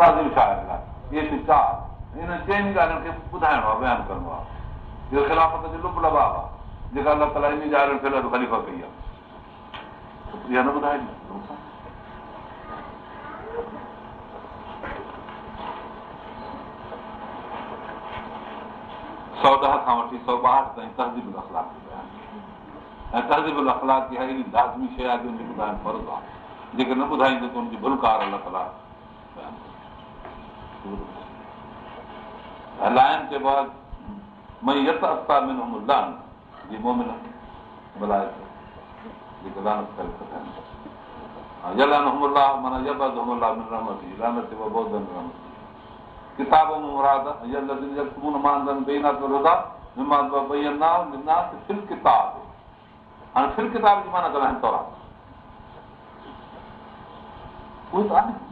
تازم شاعر لاءِ اهي به چار هن چئن ڳالهين کي ٻڌائڻو آهي بيان ڪرڻو آهي اهو خلافت جو لپ لباو آهي جيڪا الله تالا ان ڳالهين کي خليفا ڪئي آهي اها نه ٻڌائي سؤ ڏهه کان وٺي سؤ ٻاهٺ تائين تهذيب اخلاڪ ۽ تهذيب اخلاڪ اها ايڏي لازمي شيءِ آهي هن جي ٻڌائڻ فرض آهي جيڪي نه ٻڌائيندو ته هن جي ڀلڪار الله تالا هلائڻ جي بعد مئي يت افتا ۾ لان جي مومن ڀلائي جيڪي ڪتاب جي معنيٰ ڳالهائين طور فل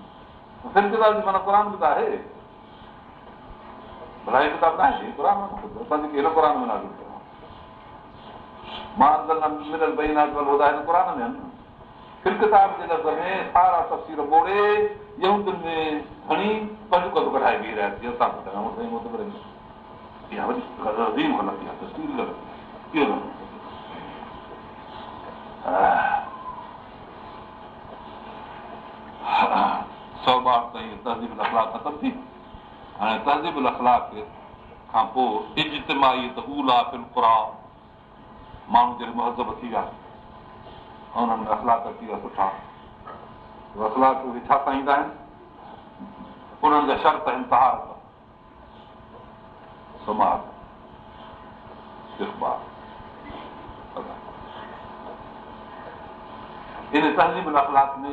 ڪتاب جي معنيٰ قر به ته آهي ڀلائي ڪتاب نه آهي قر اسان جيڪي هن قر ۾ ناز ڪيو مان ملل بئي ناز ٻڌائي قر ۾ آهن. فل ڪتاب جي لفظ ۾ سارا تفسير ٻوڙي يهودين ۾ گهڻي پنج ڪد ڪڍائي بيهه رهيا ٿي اسان سؤ تائين تهذيب اخلاڪ ختم ٿي هاڻي تهذيب اخلاڪ کان پوءِ اجتماهي ته الا فل قر ماڻهو جهڙي مهزب ٿي ويا ۽۾ اخلاڪ ٿي ويا سٺا اخلاڪ اهي ڇا چاهيندا آهن انهن جا شرط سماج ان تهذيب اخلاڪ ۾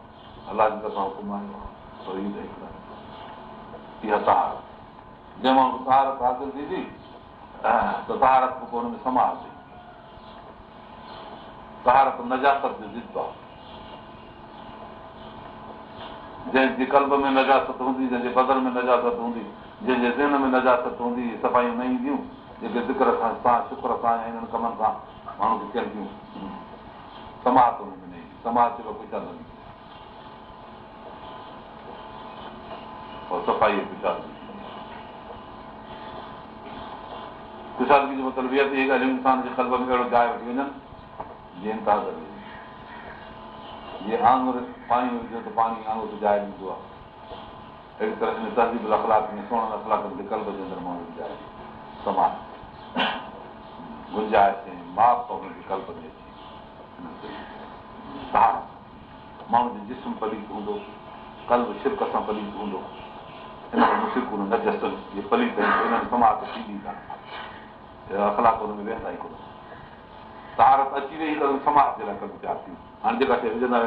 الله جي طرفان حڪم آيو آهي اها تهار جنهن ماڻهو طهارت حاصل ٿيندي ته طهارت پوءِ هن ۾ سماج طهارت نجات جو ضد آهي جنهن جي ڪلب ۾ نجات هوندي جنهن جي بدل ۾ نجات هوندي جنهن جي ذهن ۾ نجات هوندي صفايون نه اينديون جيڪي ذڪر سان سان شڪر سان هنن ڪمن سان ماڻهو کي ٿين ٿيون سماج ۾ نه ايندي سماج جيڪو ڪجهه صفائي ڪشادگي جو مطلب اها اهي ڳالهيون انسان جي ڪلب ۾ اهڙو جاءِ وٺي وڃن جيئن انيتا جيئن آنگر پاڻي وجهو ته پاڻي آنگر جاءِ ڏيندو آهي اهڙي طرح ۾ تهذيب اخلاڪ ۾ سهڻن اخلاڪن کي ڪلب جي اندر ماڻهو وجهائي سماج گنجائش ماپ هن کي ڪلب ۾ اچي ماڻهو جو جسم پليت هوندو ڪلب شرڪ سان پليت هوندو سهارت اچي وئي سماج جي لاءِ ٿي هاڻي جيڪا وجهندا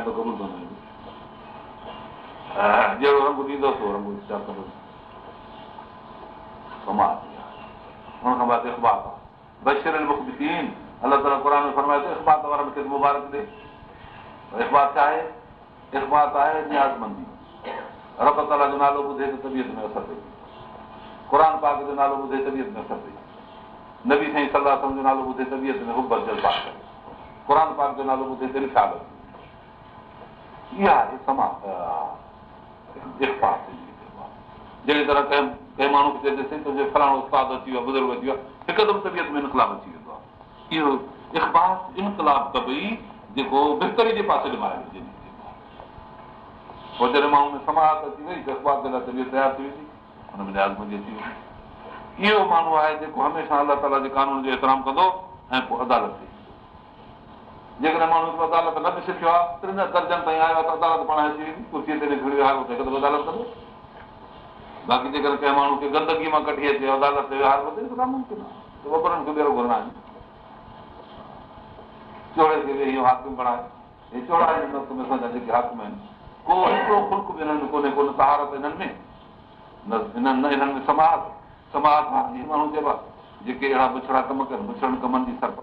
رنگ ڏيندو رنگ سماج هن کان بعد اخبات آهي بشر مکبن الله ۾ فرمائي ٿو اخبات وارن کي مبارڪ ڏي اخبات ڇا آهي اخبات آهي رب تالا جو نالو ٻڌي ته طبيعت ۾ اثر پئي. قر پاڪ جو نالو ٻڌي طبيعت ۾ اثر پئي. نبي سائين صلاح جو نالو ٻڌي طبيعت ۾ هبت جذبات ڪري. پاڪ جو نالو ٻڌي ته رشال اها آهي جهڙي طرح ڪنهن ڪنهن ماڻهو کي چئجي تنهنجو فلاڻو استاد اچي ويو آهي بزرگ اچي ويو. آهي هڪدم طبيعت ۾ انڪلاب اچي ويندو آهي. اهو اخباس انڪلاب ڪبئي جيڪو بهتري جي پاسي ڏمائي پوءِ جڏهن ماڻهو ۾ سماج اچي وئي ته اخباس جي لاءِ طبيعت تيار ٿي ويندي هن ۾ نيازمندي اچي ويندي اهو ماڻهو آهي جيڪو هميشه الله تالا جي قانون جو ايترام ڪندو ۽ پوءِ عدالت تي جيڪڏهن ماڻهو عدالت نه به سکيو آهي ٽن درجن تائين آيو آهي ته عدالت پاڻ اچي ويندي ڪرسيءَ تي گهڙي ويو آهي هڪدم عدالت ڪندو باقي جيڪڏهن ڪنهن ماڻهو کي گندگي مان ڪڍي اچي عدالت تي ويوهار وڌي ته ناممڪن آهي وٻرن کي ٻيرو گهرڻا آهن چوڙي کي ويهي حاڪم بڻائي هي چوڙا اسان جا جيڪي حاڪم آهن ڪو هڪڙو خلق به هنن ڪونهي ڪونه سهارت هنن ۾ انهن ۾ سماج سماج ماڻهو چئبا جيڪي اهڙا بڇڙا ڪم ڪن بڇڙن ڪمن جي سرپ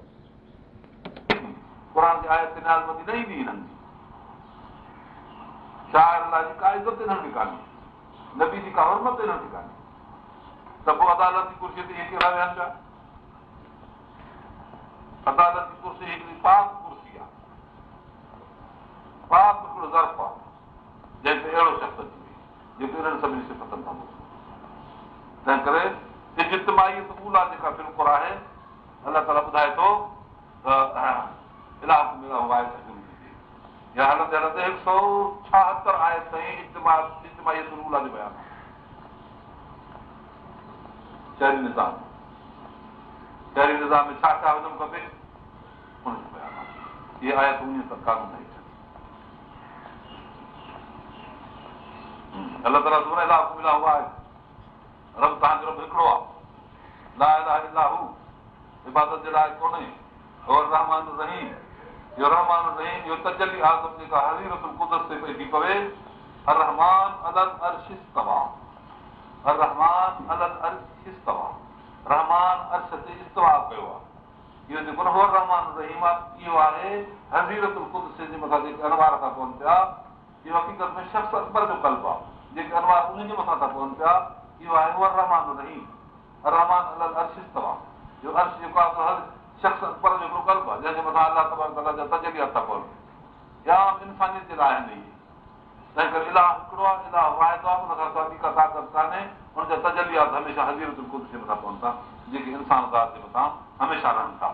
قر جي آيت نه ايندي هنن جي شاعر الله جي ڪا عزت هنن کي ڪانهي نبي جي ڪا هرمت هنن کي ڪانهي ته پوءِ عدالت جي ڪرسيءَ تي اهي ڪهڙا ويهن پيا عدالت جي ڪرسي هڪڙي پاڪ ڪرسي آهي پاڪ هڪڙو ظرف آهي جنهن تي اهڙو شخص اچي وئي جيڪو هنن سڀني سفتن سان تنهن ڪري اجتماهي الا جيڪا بلڪل آهي الله تالا ٻڌائي ٿو ته هلندي هلندي هڪ سؤ ڇاهتر آهي تائين اجتماهي الا جو بيان شهري نظام شهري نظام ۾ ڇا ڇا هجڻ کپي هن جو بيان آهي اهي آيت ان سرڪار ۾ الله تالا سن الاهه ملا هئا آهي رب توهان جو رب هڪڙو آهي لا الاهه هو عبادت جي لاءِ ڪونهي اور رحمان رهيم اهو رحمان رهيم اهو تجلي اعظم جيڪا هزيرت قدرت تي پئجي پوي هر رحمان الڳ عرش توا هر رحمان الڳ عرش توا رحمان عرش تي استوا ڪيو آهي اهو جيڪو نه رحمان رهيم آهي اهو آهي هزيرت قدرت جي مٿان جيڪي انوار ٿا پون پيا اهو حقيقت ۾ شخص اڪبر جو ڪلب آهي جيڪي انوار ان جي مٿان ٿا پون پيا اهو آهي اهو رحمان رهيم رحمان الڳ ارشس توهان جو عرش جيڪو آهي هر شخص اڪبر جو هڪڙو ڪلب آهي جنهن جي مٿان الله تبار تالا جا تجليا ٿا پون يا انسانيت جي لاءِ آهن تنهن ڪري الاهه هڪڙو آهي الاهه واعدو آهي هن کان ڪا طاقت ڪانهي هن جا تجليات هميشه هزيرت ڪد جي مٿان پون ٿا جيڪي انسان ذات جي مٿان هميشه رهن ٿا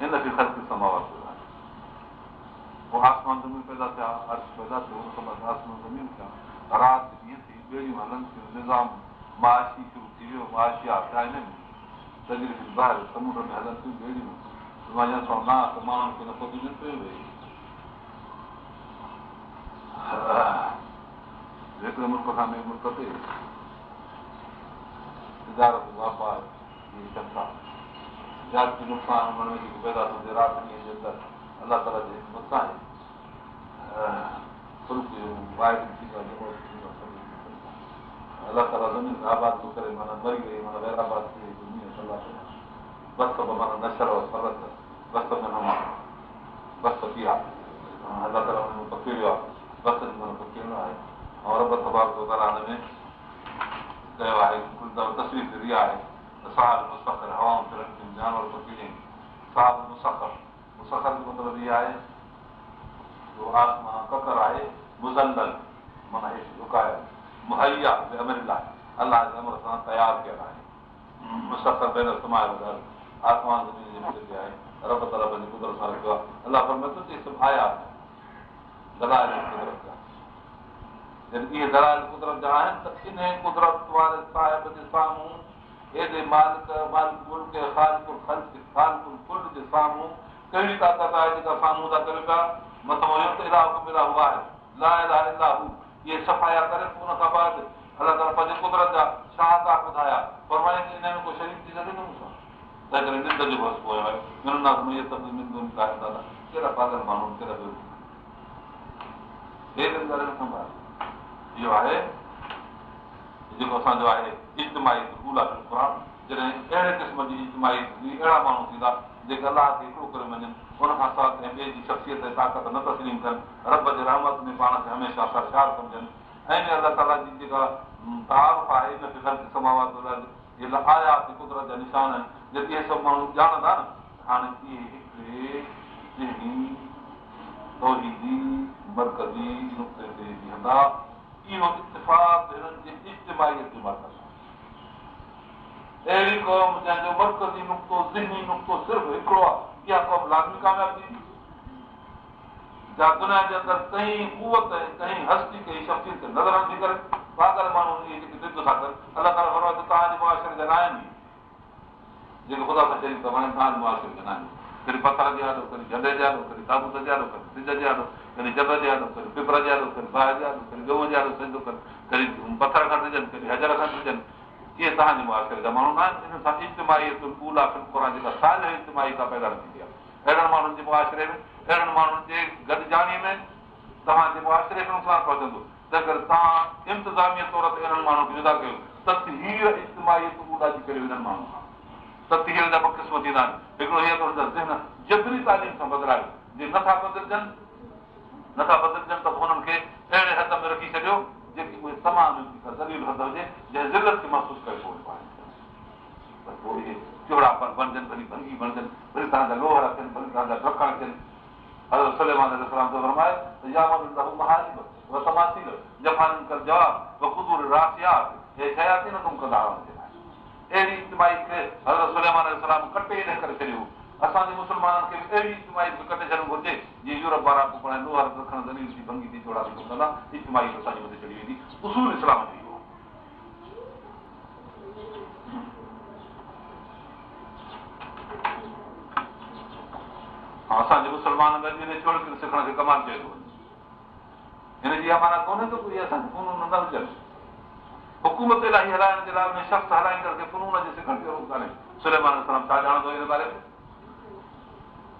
هن کي خرچ سماوت پوءِ آسمان زمين پيدا ٿيا عرش پيدا ٿيو آسمان زمين ٿيا رات ڏينهن ٿي ٻيڙيون هلن ٿيون نظام ماشي شروع ٿي ويو ماشيا ٿيا آهن تجريب ٻاهر سمنڊ ۾ هلن ٿيون ٻيڙيون مان ائين نه ته ماڻهن کي نه پوءِ ڏنو پيو وئي هڪڙي ملڪ کان ٻئي ملڪ تي تجارت واپار جاتي نقصان پيدا ٿيندي رات ڏينهن جي اندر الله تالا جي مٿان الله تالا زمين آباد ٿو ڪري معنيٰ مري وئي معنيٰ ويراباد ٿي وئي بس معنيٰ نشر فرت بس ۾ بس ٿي آهي الله تالا هن پڪڙيو آهي بس معنيٰ پڪڙيو آهي ۽ رب تبار ٿو ڪري هن ۾ ڪيو آهي تصوير هوائون مستقر سفر جو مطلب اهو آهي جو آسما ڪڪر آهي مزل معنيٰ هيٺ جهڪايل مهيا امر الله جي امر سان تيار ڪيل آهي مسفر ڀيڻ سمايل گهر آسمان زمين جي مٿي آهي رب ترب جي قدرت سان رکيو آهي الله پر مت چئي سڀ آيا دلال قدرت جا جڏهن اهي دلال قدرت جا آهن ته ان قدرت واري صاحب جي سامهون ايڏي مالڪ مالڪ ملڪ خالڪل خلق خالڪل ڪل جي سامهون ڪهڙي طاقت آهي جيڪا سامهون ٿا ڪريو پيا؟ مٿان الاهي الاهه هئا آهي لا الاهه الاهه اهي سفايا ڪري پوءِ هن کان بعد الله تالا پنهنجي قدرت جا شاهڪار ٻڌايا. پر وري ان ۾ ڪو شرير ٿي سگهي نه مون سان تنهن ڪري ننڊ جو بس پويو آهي. ڪهڙا پاڳل ماڻهو ڪهڙا اهو آهي جيڪو اسان جو آهي اجتماهي جڏهن اهڙي قسم جي اجتماهي اهڙا ماڻهو ٿيندا جيڪي الله کي هڪڙو ڪري وڃن هن کان سواءِ ڪنهن ٻئي جي شخصيت ۽ طاقت نه تسليم ڪن. رب جي رحمت ۾ پاڻ کي هميشه سرڪار سمجهن. ۽ الله تالا جي جيڪا تعريف آهي ان کي خرچ سماوت آيا قدرت جا نشان آهن. جڏهن اهي سڀ ماڻهو ڄاڻندا نه هاڻي اهي هڪڙي مرڪزي نقطي تي بيهندا اهو اتفاق هنن جي اجتماهيءَ تي مرڪز اهڙي قوم جنهن جو مرڪزي نقطو ذهني نقطو صرف هڪڙو آهي اها قوم لازمي ڪامياب ٿيندي جا دنيا جي اندر ڪئي ڪوت ڪئي هستي ڪئي شخصيت نظر نٿي ڪري پاڳل ماڻهو اهي جيڪي ضد ٿا ڪن الله تالا ته توهان جي معاشري جا نه آهن جيڪي خدا سان ته هاڻي توهان جي معاشري جا نه آهن ڪڏهن پٿر جي آڏو ڪڏهن جهنڊي جي آڏو ڪڏهن تابوت جي آڏو ڪڏهن سج جي آڏو ڪڏهن جب جي آڏو ڪڏهن پپر جي آڏو ڪڏهن باهه جي آڏو ڪڏهن گئو جي آڏو سڌو ڪن ڪڏهن پٿر کان ڏجن ڪڏهن هزر کان ڏجن اهي توهان جي معاشري جا ماڻهو نه آهن ان سان اجتماهي ڪولا فلڪر جيڪا سال اجتماهي کان پيدا ٿيندي آهي اهڙن ماڻهن جي معاشري ۾ اهڙن ماڻهن جي گڏجاڻي ۾ توهان جي معاشري کي نقصان پهچندو تنهن ڪري توهان انتظامي طور تي انهن ماڻهن کي جدا ڪيو تتهير اجتماهي ڏاڍي ڪري انهن ماڻهن کان تتهير جا ٻه قسم ٿيندا آهن هڪڙو هيءَ ته ذهن جبري تعليم سان بدلايو جي نٿا بدلجن نٿا بدلجن ته هنن کي اهڙي حد ۾ رکي ڇڏيو جيڪي اهي تمام دليل حد هجي جنهن ضرورت کي محسوس ڪري پوءِ چوڙا بڻجن ڀلي ڀنگي بڻجن ڀلي توهان جا لوهر ٿين ڀلي توهان جا ڊرڪڻ ٿين اهڙي اجتماهي کي سلام ڪٽي نه ڪري ڇڏيو اسان جي مسلمانن کي به اهڙي اجتماهي ڪٽي ڇڏڻ گهرجي. جيئن يورپ وارا لوهر رکڻ دليل ٿي ڀنگي ٿي چوڙا ٿي ڪندا اجتماهي اسان جي مٿي چڙهي ويندي. اصول اسلام ٿي ويو اسان جي مسلمانن ۾ سکڻ کي ڪمال چئي ٿو هن جي معنيٰ ڪونهي ته ڪوئي اسان کي فون نه هجن. حڪومت الاهي هلائڻ جي لاءِ شخص هلائيندڙ کي فنون جي سکڻ جو ڪانهي. سليمان سلام ڇا ڄاڻندو هن باري ۾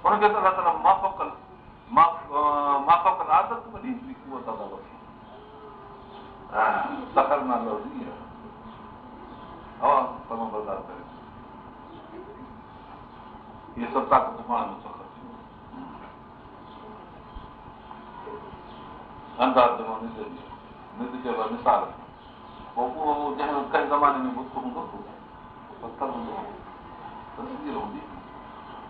هن کي ته الله تالا مافڪل مافڪل عادت وڏي ڪوت وٺي دخل نه هوا تمام برداشت ڪري اهي سڀ طاقت پاڻ ۾ سفر انداز نت نت چئبو آهي مثال پوءِ اهو جنهن ڪنهن زماني ۾ بت هوندو پٿر هوندو تصوير هوندي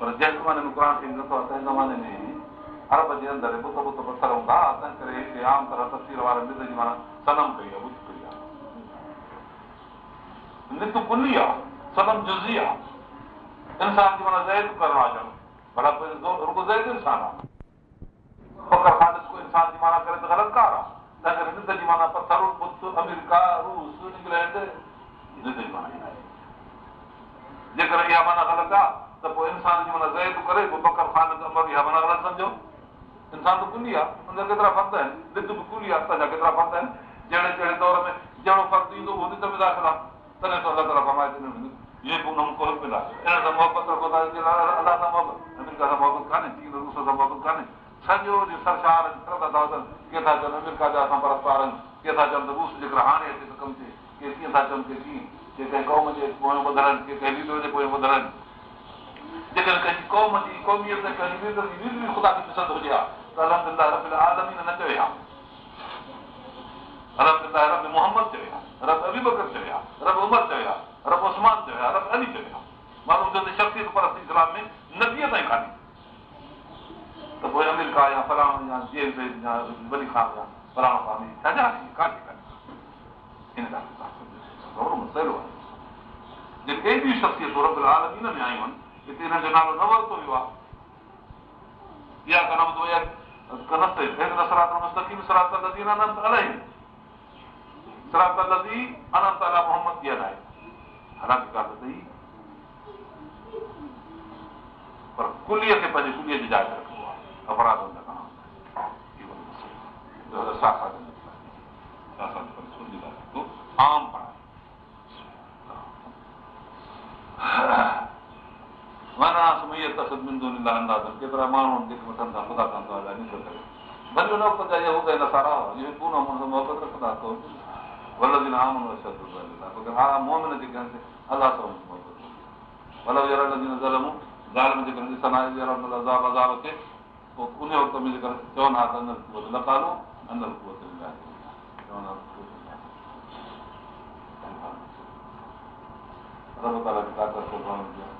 پر جنهن زماني ۾ قر ٿيندو آهي تنهن زماني ۾ ارب جي اندر بت بت پٿر هوندا تنهن ڪري هتي عام طرح تصوير واري نت جي معنيٰ صنم ڪئي آهي بت ڪئي آهي. نت ڪلي آهي صنم جزي آهي. انسان جي معنيٰ زيد ڪرڻ اچڻ ڀلا رڳو زيد انسان آهي. فڪر خالد ڪو انسان جي معنيٰ ڪري ته غلط ڪار آهي. تنهن ڪري نند جي معنيٰ پٿر بت آمريڪا روس انگلينڊ نند جي معنيٰ جيڪر اها معنيٰ غلط آهي ته پوءِ انسان جي معنيٰ زيد ڪري پوءِ فڪر خالد امر اها معنيٰ غلط سمجهو. انسان ته ڪلي آهي اندر ڪيترا فرد آهن؟ نند به ڪلي آهي اسان جا ڪيترا فرد آهن؟ جهڙي جهڙي دور ۾ جهڙو فرق ايندو اهو نند ۾ داخل آهي. تڏهن ته الله تالا فمائي اهي به ان ڪونه ملا ان سان محبت رکو ٿا الله سان محبت آمريڪا سان محبت ڪانهي روس سان محبت ڪانهي. سڄو سرڪار ٿا چون ڪي ٿا چون آمريڪا جا اسان پرستار آهن ڪي ٿا چون ته روس جيڪر هاڻي اچي ته ڪم ٿئي. ڪيئن ٿا چون ڪي ڪيئن ڪي ڪنهن قوم جي پويان ٻڌل آهن ڪنهن ليڊر جي پويان ٻڌل جيڪڏهن ڪنهن جي قوم جي قوميت ڪنهن جي ليڊر جي ليڊر خدا کي پسند هجي ها ته الهمدلا رب آدمي نه چوي ها الهمدلا رب محمد چوي ها رب ابي بڪر چوي ها رب عمر چوي ها رب اسمان چوي ها رب علي چوي ها ماڻهو جو شخصيت پرستي اسلام ۾ نديءَ تائين ڪانهي ته پوءِ آمريڪا يا فلاڻو يا جيل يا ولي خان يا فلاڻو خان ڇا ڪانهي هن مسئلو آهي جيڪي ايڏيون شخسيتون رب آلمين ۾ آيون آهن هتي هن جو نالو نه ورتو ويو آهي پنهنجي ڪليءَ جي جاءِ تي رکبو آهي اپراڌ ڪيترا ماڻهو وٺن ٿا خدا ڪندو آهي ڀلي هن وقت جا هو نه سارا محبت رکندا ول عام موهمن جيڪي آهن الله سان ول زال ۾ جيڪڏهن ڏسندا اچي ان وقت ۾ جيڪر چون ها ته لڪالو اندر رب تالا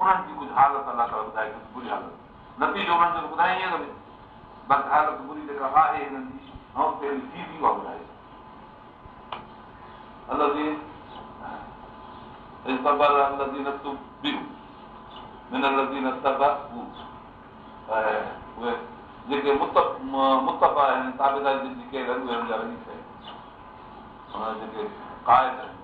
انهن جي ڪجهه حالت الله تالا ٻڌائي ڪجهه بري حالت نتيجو انهن جو ٻڌائي ائين لڳي باقي حالت بري جيڪا آهي هنن جي ۽ پهرين ٿي به اها ٻڌائي تون اهي جيڪي متب آهن تابيداري جيڪي رنگ رنگي ٿئي هن جيڪي قائد آهن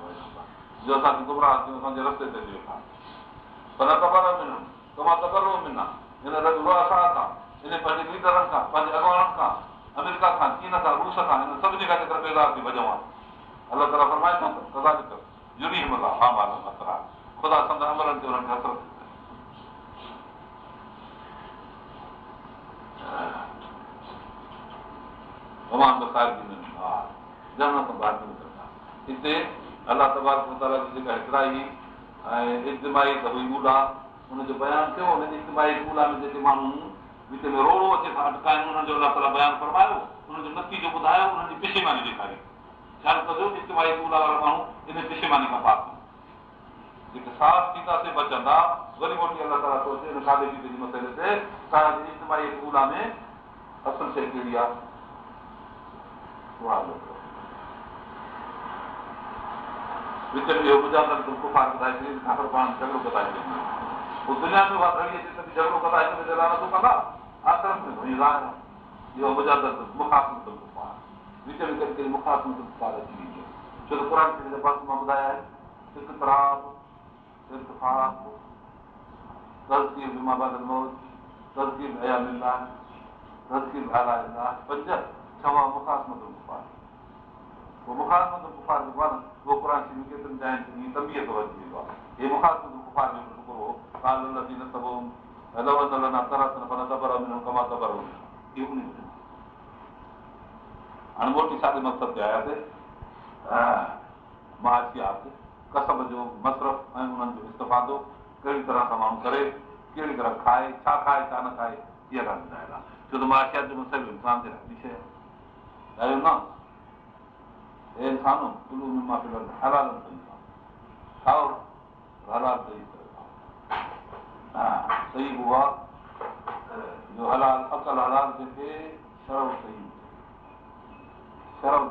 جو اسان کي گمراهه ٿيون اسان جي رستي تي ويٺا پر خبر ملن تمام خبر ملندا هن اسان کان هن پنهنجي ليڊرن کان پنهنجي اڳواڻن کان آمريڪا کان چين کان روس کان هن سڀني کان جيڪر بيدار ٿي آهي الله تالا فرمائي ٿو ڪدا جڙي همل ها مال خدا سند عملن تي هنن کي اثر هتي الله تبارڪ جي جيڪا هڪڙائي ۽ اجتماهي ته هئي ٻوڏا هن جو بيان ٿيو هن اجتماهي ٻوڏا ۾ جيڪي ماڻهو وچ ۾ روڙو اچي ٿا اٽڪائن هنن جو الله تالا بيان فرمايو هن جو نتيجو ٻڌايو هنن جي پشيماني ڏيکاري. خيال ڪجو اجتماهي ٻوڏا وارا ماڻهو ان پشيماني کان پاس جيڪي صاف ٿينداسين بچندا وري موٽي الله تالا سوچي هن کاڌي پيتي جي مسئلي تي توهان جي اجتماهي ٻوڏا ۾ اصل شيءِ ڪهڙي آهي وچ ۾ اهو مجافر گفار ٻڌائي ڇڏي خبر پاڻ جهڳڙو ٻڌائي ڇڏي پوءِ دنيا ۾ اها گهڙي اچي ته جهڳڙو ڪندا هن ۾ نٿو ڪندا آخر ۾ اهو مجادت مکاتمت گفار وچ ۾ ڪڏهن ڪڏهن مکاتمت گفار اچي ويندي ڇو ته قر بس مان ٻڌايا آهن هڪ تراب ارتفاق ڳالهائيندا پنج ڇهه مکاتمت گفار تي استيفادو ڪهڙي طرح سان ماڻهو ڪري ڪهڙي طرح کائي ڇا کائي ڇا نه کائي اها ڳالهه آهي ڇو ته ماشيات جو مسئلو انسان آهي نه هي انسانو ڪلو ۾ مان هلال کائو هلال صحيح ها صحيح اها جو هلال عقل هلال جيڪي شروع صحيح شروع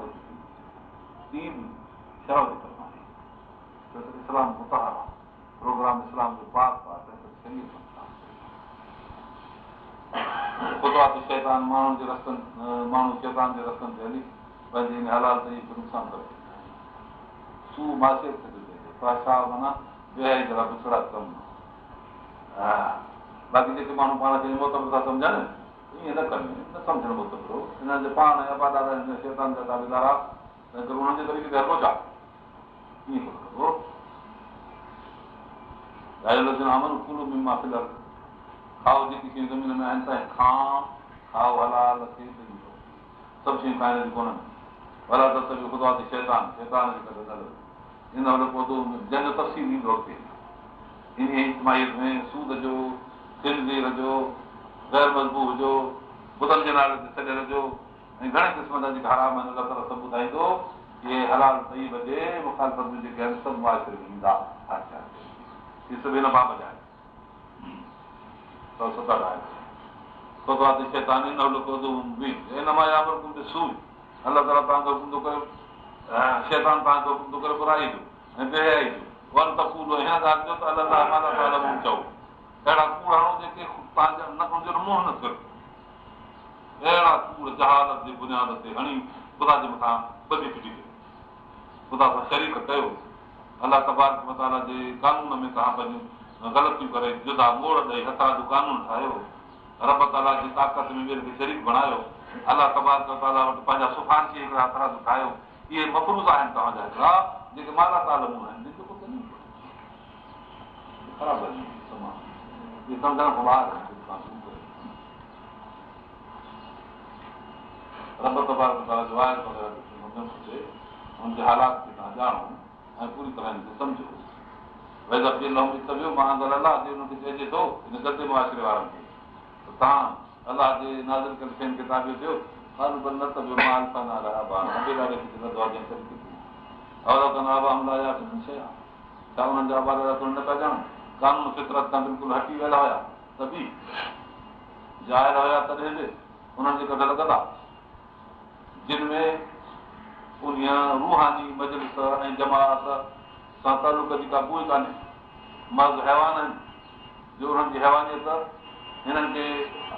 جيڪي شروع جي اسلام متار آهي پروگرام اسلام جو پاڪ آهي شيطان ماڻهن جي رستن ماڻهو شيطان جي رستن تي هلي پنهنجي هن هلال تي نقصان ڪري سو ماسيت معنيٰ پڇڙا ڪم ها باقي جيڪي ماڻهو پاڻ کي موتب ٿا سمجهن ائين نه ڪن نه سمجهڻ موتبرو هن جي پاڻ ابادار شيطان جا دعويدار آهي تنهن ڪري هنن جي طريقي تي هلو ڇا ائين ڪبو ڪلو ۾ مان في الحال کائو جيڪي شيون زمين ۾ آهن سائين کان کائو هلال سڀ شيون کائڻ جي ڪونهن ڀلا ته خدا تي شيطان شيطان جي ڪري هن مهل پوڌو جنگ تفصيل ايندو اڳتي ان اسماهيل ۾ سود جو سنڌير جو غير مضبوط جو بڌن جي نالي تي ڇڏيل جو ۽ گهڻي قسم جا جيڪا حرام آهن الله تالا سڀ ٻڌائيندو اهي هلال صحيح بجي مکالفت ۾ جيڪي آهن سڀ معاشري ۾ ايندا اهي سڀ هن باب جا آهن ست آهي الله تالا توهان جو حڪم ٿو ڪري شيطان توهان جو حڪم ٿو ڪري جو ۽ بيهيائي جو ون ته پورو هن ڳالهه جو ته الله تالا چئو اهڙا ڪوڙ هڻو جيڪي توهان جا نه جو منهن نه ڪيو اهڙا ڪوڙ جهاز جي بنياد تي هڻي خدا جي مٿان ٻڌي ڦٽي ڪيو خدا سان شريڪ ڪيو الله تبارڪ متالا جي قانون ۾ توهان پنهنجون غلطيون ڪري جدا موڙ ڏيئي هٿا جو قانون ٺاهيو رب تالا جي طاقت ۾ ٻين کي شريڪ بڻايو الله تبارڪ تالا وٽ پنهنجا سفارشي هڪڙا طرح ٺاهيو اهي مفروز آهن توهان جا هڪڙا جيڪي مالا تالم آهن رب معاشري وارن کي توهان الله جي ناز کي تابيو ٿيو ڇا هنن جا آباد نه پيا ڄاڻ قانون فطرت تان بلڪل هٽي ويل هئا. ته به ظاهر هئا تڏهن به انهن جي ڪڍ لڳندا جن ۾ ان روحاني مجلس ۽ جماعت سان تعلق جي ڪا ڪوئي ڪانهي. مرض حيوان آهن. جو انهن جي هيوانيت هنن کي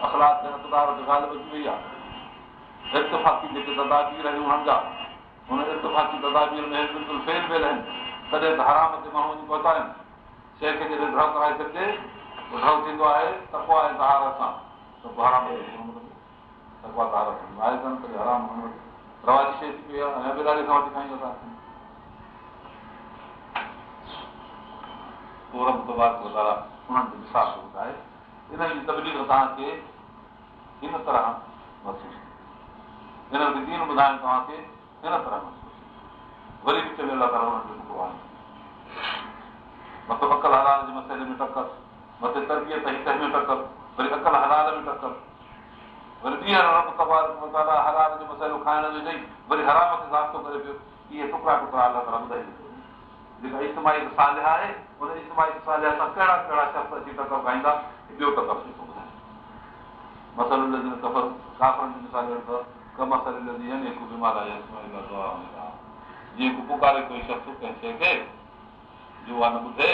اخلاڪ اخلاڪ کي ڳالهه اچي وئي آهي اتفاقي جيڪي تدابير آهن انهن جا هن اتفاقي تدابير ۾ بلڪل فيل ويل آهن تڏهن ته حرام تي ماڻهو وڃي پهتا آهن شيءِ کي جڏهن ڊرو ڪرائي ڇڏجي ڊرو ٿيندو آهي تڪوا ۽ تهار سان رواجي شيءِ ٿي پئي آهي ۽ بلاڙي کان وٺي کائيندا ٿا انهن جو وسار ٻڌائي ان جي تبليگ توهان کي هن طرح هن ٻڌائين توهان کي هن طرح وري وچ ۾ الله هنن جو آهي. مطلب عقل هلال جي مسئلي ۾ ٽڪر مٿي تربيت هڪ ۾ ٽڪر وري عقل هلال ۾ ٽڪر. وري ٻيهر هلال جو مسئلو کائڻ جو چئي وري حرام کي ٿو ڪري پيو. اهي ٽڪڙا ٽڪڙا الله تالا ٻڌائي جيڪا اجتماهي ساليا آهي ان اجتماهي ساليا سان ڪهڙا ڪهڙا شخص اچي ٽڪر کائيندا ٻيو ٽڪر جيڪو ٻڌائي ڪفر ڪافرن جي مثال جيئن ڪو پڪاري ڪوئي شخص ڪنهن شيءِ کي جو نه ٻڌي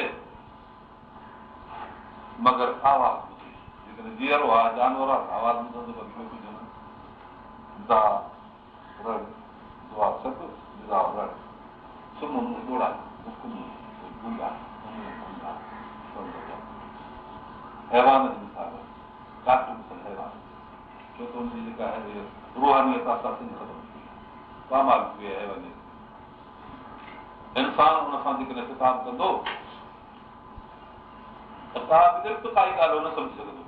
مگر آواز ٻڌي جيڪڏهن جيئرو آهي جانور آهي آواز ٻڌندو ته ٻيو ڪجهه نه ڏوڙا حيوان جي مثال ڪارٽون حيوان ڇو ته هن جي جيڪا آهي روهانيت آهي ختم ٿي پامال ٿي وئي حيوان انسان هن سان جيڪڏهن ڪتاب ڪندو ته ڪا به ڪائي ڳالهه نه سمجهي سگهندو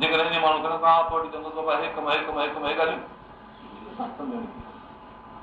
جيڪڏهن ان ماڻهو ڪري توهان ٿوري چوندو ته ڀائي هڪ هڪ هڪ هي ڳالهيون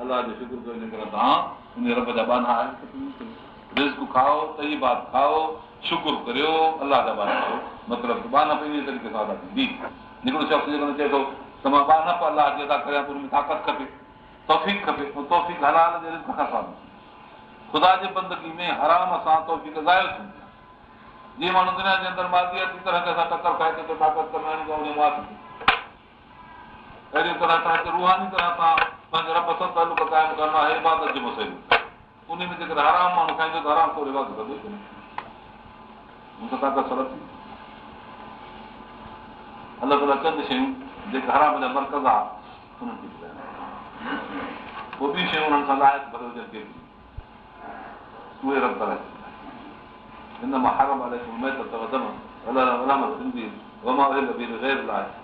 الله جو شڪر ڪيو ان ڪري توهان ان رب جا بانا رسڪ کائو ٿئي بات کائو شڪر ڪريو الله جا بانا ڪيو مطلب بانا پنهنجي طريقي سان ادا ٿيندي هڪڙو شخص جيڪڏهن چئي ٿو ته مان بانا پيو الله جي ادا ڪريان ته هن ۾ طاقت کپي توفيڪ کپي توفيڪ هلال جي رسڪ کان سان خدا جي بندگي ۾ حرام سان توفيڪ زايو ٿيندي آهي جيئن ماڻهو دنيا جي اندر ماديت طرح سان ٽڪر کائي ٿو طاقت ڪمائڻي اهڙي طرح هڪ روحاني طرح سان پنهنجو رب سان تعلق قائم ڪرڻو آهي عبادت جو مسئلو ان ۾ جيڪڏهن حرام ماڻهو کائيندو ته حرام ٿو رواج ڪجي طاقت سر ٿي الڳ الڳ چند شيون جيڪي حرام جا مرڪز آهي انهن کي پوءِ ٻي شيون انهن سان لائق ڀلي هجن ڪي اهي رب ڪري هن مان هر مهل مهت وڌم سنڌي وما غير لاءِ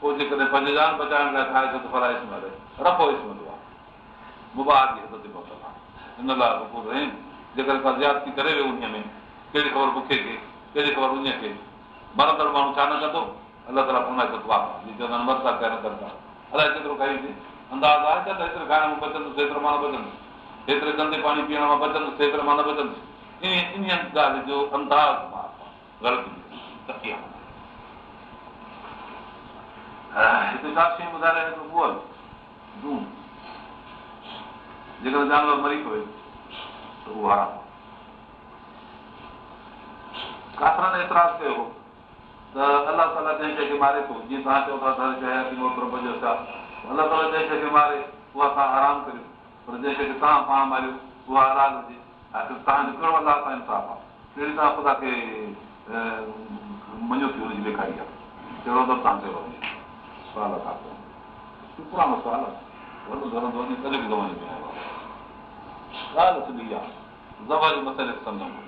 پوءِ جيڪڏهن پنج جان بچائڻ لاءِ ٺاهي ڇڏ فرائي رفو اسمندو آهي مباهه جي حد تي پهتل آهي هن لاءِ جيڪر ڪا جيادتي ڪري ويو ان ۾ ڪهڙي خبر بکي کي ڪهڙي خبر ان کي. مرندڙ ماڻهو ڇا نه ڪندو؟ الله تالا چوندا آهن مرندا ڪيا نه ڪندا الائي ڪيترو کائي هجي؟ انداز آهي ته هيتري کائڻ مان بچندس هيترو مان نه بچندس هيتري گندي پاڻي پيئڻ مان بچندس هيتري مان نه بچندس ان ان ڳالهه جو انداز غلط هتي ڇا شيءِ ٻڌائي رهي اهو جيڪڏهن جانور مري پئي ته اهو حرام ڪاترن اعتراض ڪيو هو ته الله تالا جنهن شيءِ کي ماري ٿو جيئن توهان چئو ٿا ڇا الله تالا جنهن شيءِ کي ماري اها توهان آرام ڪريو پر جنهن شيءِ کي توهان پاڻ ماريو اها هلال هجي توهان نڪرو الله سان انصاف آهي تهڙي توهان خدا کي مڃو ٿي هن جي ڏيکاري آهي ڪهڙو ته توهان چيو سوال پراڻو سوال آهي ڪڏهن به ڳالهه سڌي آهي زب جي مسئلي سمجهون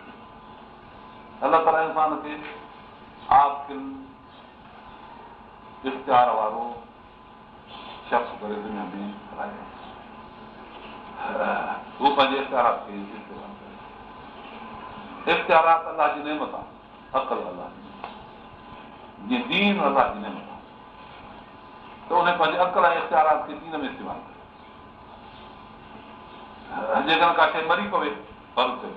الله تالا انسان کي اختيار وارو شخص ڪري دنيا ۾ هو پنهنجي اختيارات کي اختيارات الله جي نيمت آهي عقل الله جي جيئن دين الله جي نيمت ته ان پنهنجي عقل ۽ اختيارات کي دين ۾ استعمال ڪيو جيڪڏهن ڪا شيءِ مري پوي فرض ڪيو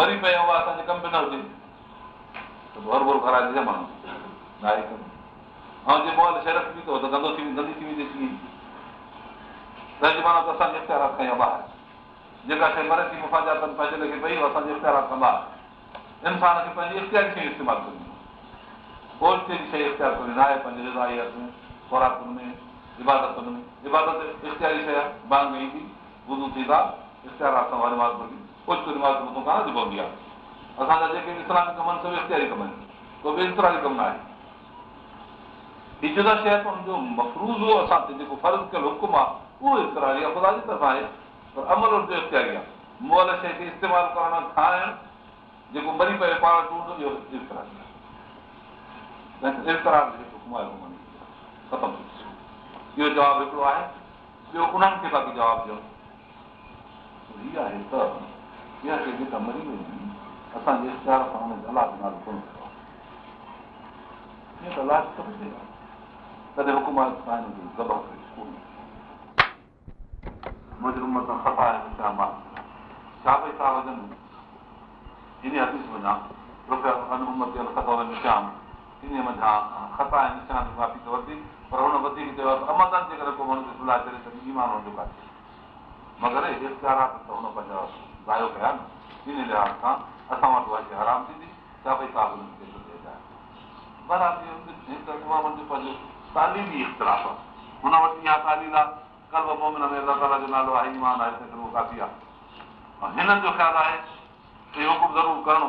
مري پئي اها اسان جي ڪم به نه هجي ڀر ڀور کارائي ماڻهو ۽ جي موبائل شهر به ٿو ته گندو ٿي گندي ٿي ويندي ٿي تنهن جي معنيٰ ته اسان جي اختيارات کان ٻاهر جيڪا شيءِ مري ٿي مفاجات پنهنجي کي پئي اسان جي اختيارات ٻاهر انسان کي پنهنجي اختياري شيءِ استعمال ڪندي پوءِ جي شيءِ اختيار نه آهي پنهنجي رزائت ۾ کراڪن ۾ ابادتن ۾ عبادت اختياري شيءِ آهي بانگ ايندي ٻڌو ٿيندا اختيارات سان واري مال ڀرندي ڪجهه رواج مٿان ڪانه ٿي پوندي آهي اسان جا جيڪي اسلامي ڪم آهن سڀ اختياري ڪم آهن ڪو به استراري ڪم نه آهي عزت شيءِ جو مفروز اسان تي جيڪو فرض ڪيل حڪم آهي اهو اختراري آهي خدا جي طرفان آهي پر عمل جو اختياري آهي مئل شيءِ کي استعمال ڪرڻ کائڻ جيڪو مري پئي پاڻ ٽوٽ اهو اختراري آهي اخترار حڪم آهي ختم اهو جواب هڪڙو آهي ٻيو انهن کي باقي جواب ڏيو هيءَ آهي ته اها شيءِ جيڪا مري وئي اسان جي اختيار سان هن جي الله جو نالو ڪونه ڪيو ائين ته الله ڪڏهن حڪومت زبر منهنجي کتا آهي ڇا ڀئي ڇا وزن ان حديث وڃان رپيا نشان ان مٿان کتا ۽ نشان معافي ته ورتي پر هن وڌيڪ چيو آهي امدن جي ڪري ڪو ماڻهو صلاح ڪري سگهي ايمان هن جو ڪاٿي مگر اختيارات ته هن پنهنجا زايو ڪيا نه ان لحاظ سان اسان وٽ اها شيءِ آرام ٿيندي ڇا ڀئي صاحب هنن کي پنهنجو تعليمي اختلاف آهي هن وٽ اها تعليم آهي ڪلب مومن ۾ الله تالا جو نالو آهي ايمان آهي ته هنن جو خيال آهي ڪه حڪم ضرور ڪرڻو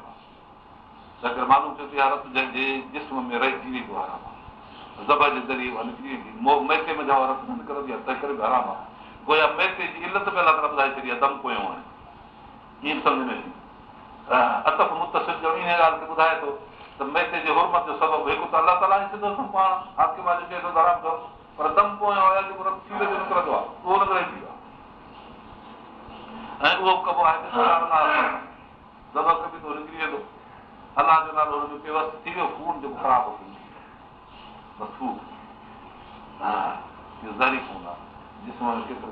آهي ته معلوم ٿيو ته اها رت جنهن جي جسم ۾ رهجي ويندو آرام آهي زب جي ذريعي اها نڪري ويندي ميڪي ۾ جوا رت نه نڪرندي آهي تنهن ڪري به آرام آهي گويا ميڪي جي علت به الله ٻڌائي ڇڏي آهي دم پويو آهي ائين سمجهه ۾ اٿئي اتف متسل جو ان ڳالهه کي ٻڌائي ٿو ته ميسي جي هرمت جو سبب هڪ ته الله تالا ڏسندو پاڻ حاڪم جو ڪيڏو آرام ڪيو پر دم پويان هئا جيڪو سير جو نڪرندو آهي اهو نه ڪري ويو آهي ۽ اهو ڪبو آهي زبر ڪبي ٿو نڪري ويندو الله جو نالو هن جو ڪيول ٿي ويو خون جيڪو خراب بسو ها اهو زري خون آهي جسم ۾ ڪيترو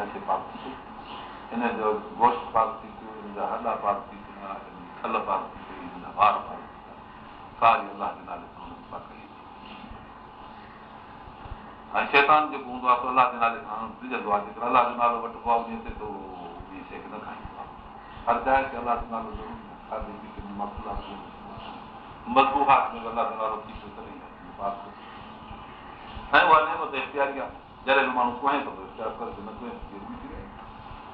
هتي پاڪ ٿي ٿئي هن جو گوشت پاڪ ٿي پيو هن جا هڏا پاڪ ٿي پيا کل پاڪ ٿي پئي هن جا وار پاڪ ٿي پيا ساري الله جي نالي سان هنن پاڪ ۽ شيطان جيڪو هوندو آهي سو الله جي نالي سان ڏجندو آهي جيڪر الله جو نالو وٺبو آهي ان تي ته ٻي شيءِ نه کائيندو آهي هر جاءِ تي الله جو نالو کاڌي پيتي ۾ مزبوهات ۾ الله جو نالو ٿي پيو تڏهن ۽ اها نيمت اختياري آهي جڏهن ماڻهو ڪئين ٿو اختيار ڪري نه ڪئين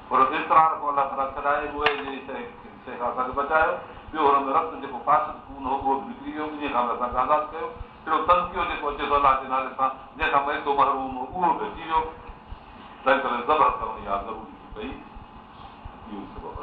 پر ايترا رکو الله تالا ڇڏائي اهي شيءِ شيءِ کان اسان کي بچايو ٻيو هن ۾ رت جيڪو فاسد خون هو اهو نڪري ويو ان کان اسان کي آزاد ڪيو اهڙو تنڪيو جيڪو اچي ٿو الله جي نالي سان جنهن کان ميدو محروم هو اهو به اچي ويو تنهن ڪري زبر ڪرڻ اها ضروري ٿي پئي اهو سبب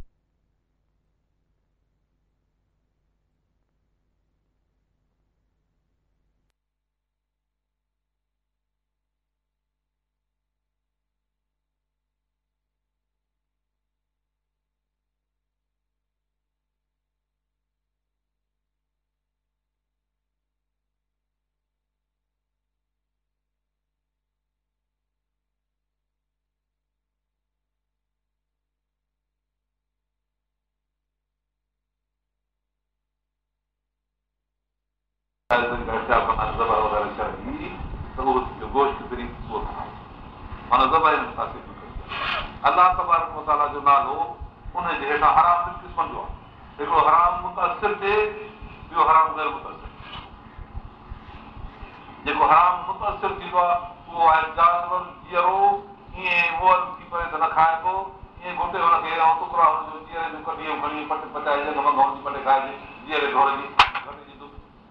الله تبارڪ متالا جو نالو ان جي هيٺان حرام ٻن قسمن جو آهي هڪڙو حرام متاثر ٿئي ٻيو حرام غير متاثر جيڪو حرام متاثر ٿيندو آهي اهو آهي جانور جيئرو ائين مول ٿي پئي ته نه کائبو ائين گهٽي هن کي ۽ ٽڪڙا هن جو جيئري جو ڪڍي کڻي پٽ پچائجي مگن جي پٽي کائجي جيئري ڍور جي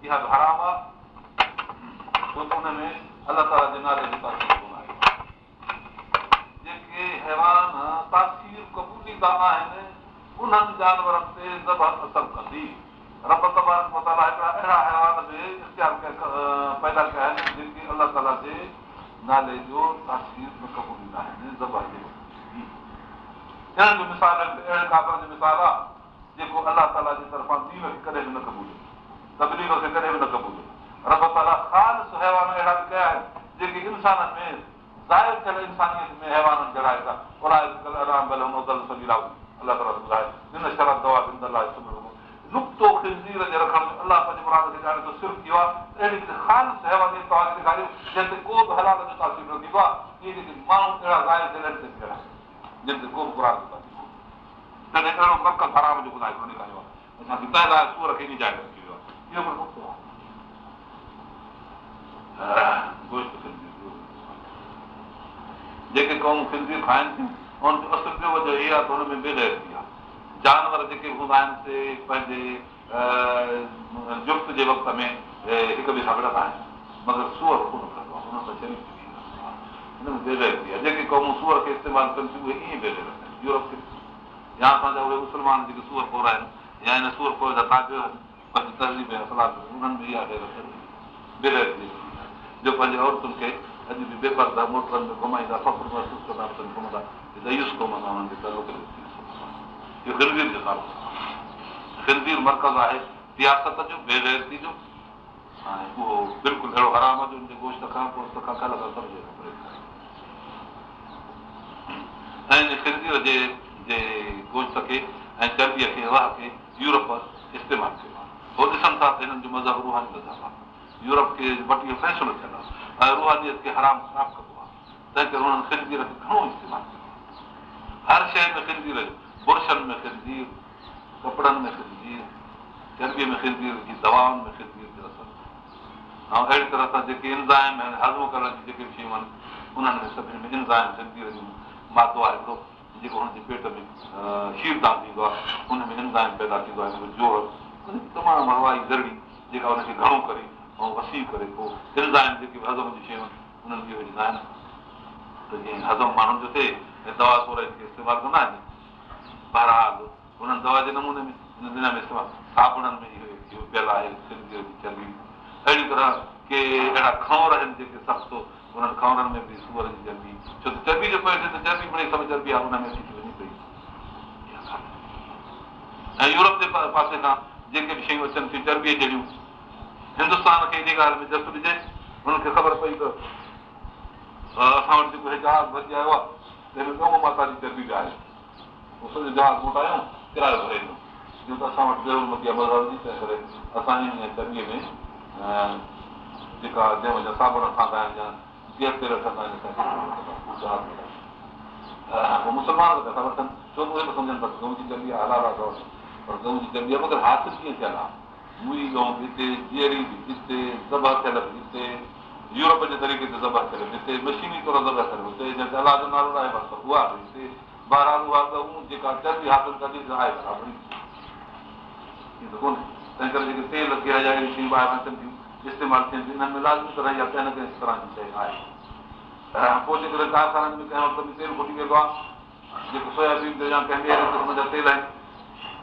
به حرام آهي ڇو ته هن ۾ الله تالا جي نالي جو تاثير ڪونه آهي جيڪي حيوان تاثير قبوليندا آهن انهن جانورن تي زبر اثر ڪندي رب تبارڪ متالا هڪڙا اهڙا حيوان به اختيار پيدا ڪيا آهن جيڪي الله تالا جي نالي جو تاثير نه قبوليندا آهن زبر جو مثال اهڙي ڪابر جو مثال آهي جيڪو الله تالا جي طرفان کي ڪڏهن به نه قبولي تبليگ کي ڪڏهن به نه قبولي رب تالا خاص حيوان اهڙا به ڪيا آهن جيڪي انسانن ۾ ظاهر ٿيل انسانيت ۾ حيواني به جيڪي ماڻهو اهڙا ظاهر ٿيل آهن جن تي ڪو به حرام جو ٻڌائي آهي اسان کي پيدا سور کي ان جاءِ آهي اهو به نقطو آهي جيڪي قوم کنديون کائين ٿيون هن جو اصل ٻيو وجهه اها آهي ته هن ۾ بيدر ٿي آهي جانور جيڪي هوندا آهن سي پنهنجي جفت جي وقت ۾ هڪ ٻئي سان وڙهندا آهن مگر سوئر ڪونه ڪندو آهي هن سان شرير ٿي هن ۾ بيدر ٿي آهي جيڪي قومون سوئر کي استعمال ڪن ٿيون اهي ائين بيدر آهن يورپ کي يا اسان جا اهي مسلمان جيڪي سوئر ڪور آهن يا هن سوئر ڪور جا تاج پنهنجي تهذيب انهن ۾ اها بيدر ٿي جو پنهنجي عورتن کي اڄ به بيپردا موٽرن ۾ گهمائيندا فخر محسوس ڪندا گهمندا ديوس سان هنن کي تعلق اهو گروير جو تعلق گروير مرڪز آهي سياست جو بيگيرتي جو. ۽ اهو بلڪل اهڙو حرام جو هن جي گوشت کان گوشت کان ڪل کان سمجهي ۽ کرجير جي جي گوشت کي ۽ چربيءَ کي واهه کي يورپ استعمال ڪيو اهو ڏسن ٿا ته هنن جو مذهب روحاني مذهب آهي يورپ کي وٺي فيصلو ٿيل آهي ۽ روهانيت کي حرام خراب ڪندو آهي تنهن ڪري هنن کرجير کي گهڻو استعمال ڪيو هر شيءِ ۾ کرجير برشن ۾ کرجير ڪپڙن ۾۾ خدگير ڪه دوائن ۾ خدگير جو اثر ۽ اهڙي طرح سان جيڪي انزائم آهن هضم ڪرڻ جي جيڪي شيون آهن انهن ۾ سڀني ۾ خدگير جو مادو آهي هڪڙو جيڪو هن جي پيٽ ۾ شيردان ٿيندو آهي هن ۾ انزائم پيدا ٿيندو آهي جوڙ تمام هوائي ضروري جيڪا هن کي گهڻو ڪري ۽ وسي ڪري پوءِ انزائم جيڪي هضم جي شيون آهن انهن کي وجهندا آهن ته جيئن هضم ماڻهن جو ٿئي ۽ دوا طور جي استعمال ڪندا آهن بهرحال هنن دوا جي نموني ۾ هن دنيا ۾ استعمال سابڻن ۾ اهو پيل آهي چرٻي اهڙي طرح ڪي اهڙا کور آهن جيڪي سخت انهن کورن ۾ به سوئر جي چرٻي ڇو ته چرٻي جو پئي ته چرٻي مڙي سڀ چرٻي آهي هن ۾ ٿي وڃي پئي ۽ يورپ جي پاسي کان جيڪي به شيون اچن ٿيون چربيءَ جهڙيون. هندستان کي ان ڳالهه ۾ جس ڏجي هنن کي خبر پئي ته اسان وٽ جيڪو جهاز ڀڄي آيو آهي تنهن ۾ گئو ماتا جي چرٻي به آهي. سڄو جهاز موٽايون ڪرايو ڀري ڏنو جو ته اسان وٽ ضرور متي آهي مذهب جي تنهن ڪري اسان هن چربيءَ ۾ جيڪا جنهن وجهه صابڻ کائيندا آهن يا گيس تي رکندا آهن مسلمان ٿا وٺن. ڇو ته اهي به سمجهن ٿا گئو جي چرٻي آهي هلال آهي پر مگر حاصل ڪيئن ٿيل آهي مئي گئون هتي جيئري به هتي ذبح ٿيل به هتي يورپ جي طريقي تي ذبح ٿيل هتي مشيني طور ذبح ٿيل هتي الله جو نالو آهي بس اها به هتي بهرحال اها گئون جيڪا چرٻي حاصل ڪندي آهي برابري ڪونهي تنهن ڪري جيڪي تيل يا اهڙي شيون ٻاهران اچن ٿيون استعمال ٿين ٿيون انهن ۾ لازمي طرح يا ڪنهن نه ڪنهن طرح جي شيءِ آهي پوءِ جيڪڏهن ڪارکانن ۾ ڪنهن وقت به تيل کٽي ويندو آهي جيڪو سويابين جو يا ڪنهن ٻئي قسم جا تيل آهن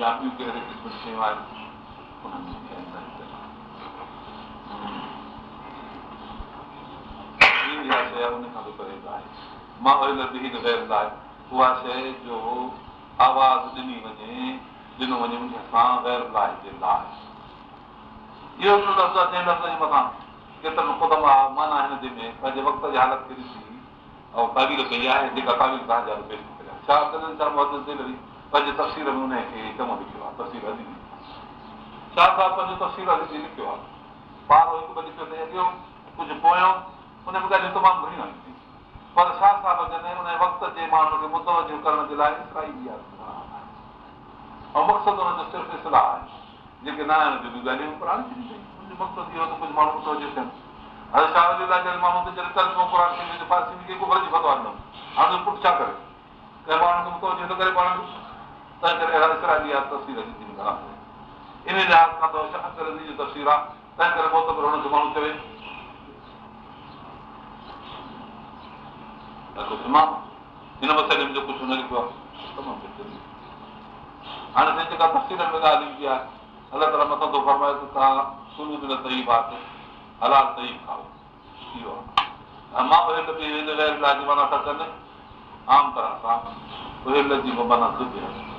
يا ٻيون ڪهڙي قسم جي شيون آهن اها شيءِ جو آواز ڏني وڃي ڏنو وڃي سان غير لاءِ جي لاءِ اهو مٿان ڪيترن خود آهي معنيٰ هن جي پنهنجي وقت جي حالت کي ڏسي ۽ تاوير ڪئي آهي جيڪا تاوير توهان جا ڇا ڪن ڇا مدد وري پنهنجي تفسير ۾ هن کي چڱو لکيو آهي تفسير اڄ ڇا ڇا پنهنجو تفسير اڄ لکيو آهي ٻار هڪ ٻه لکيو ته ٻيو ڪجهه پويو هن ۾ ڳالهيون تمام گهڻيون آهن پر ڇا ڇا وزن ان وقت جي ماڻهن کي متوجو ڪرڻ جي لاءِ اسرائي به آهي ۽ مقصد هن جو صرف اصلاح آهي جيڪي نه آهن جون ڳالهيون پر هاڻي مقصد اهو ته ڪجهه ماڻهو متوجو ٿين هر شاهه ماڻهو ته جڏهن ترجمو قر فارسي ۾ ڪنهن گهرجي پتو آهي هاڻي پٽ ڇا ڪري ڪنهن ماڻهو کي متوجو ٿو ڪري پاڻ تنهن ڪري اهڙا اسرائيلي آهي تصوير ان لحاظ کان ته جو تصوير آهي تنهن ڪري موهتر هن کي ماڻهو چوي هن مسئلي ۾ جو ڪجهه نه لکيو آهي هاڻي سائين جيڪا تفصيل ۾ ڳالهه ايندي آهي الله تالا مٿان ٿو فرمائي ته توهان شروع ۾ ٿئي بات هلال ٿئي کائو اهو آهي مان اهي غير علاج معنيٰ ٿا ڪن عام طرح سان اهي جي معنيٰ سبي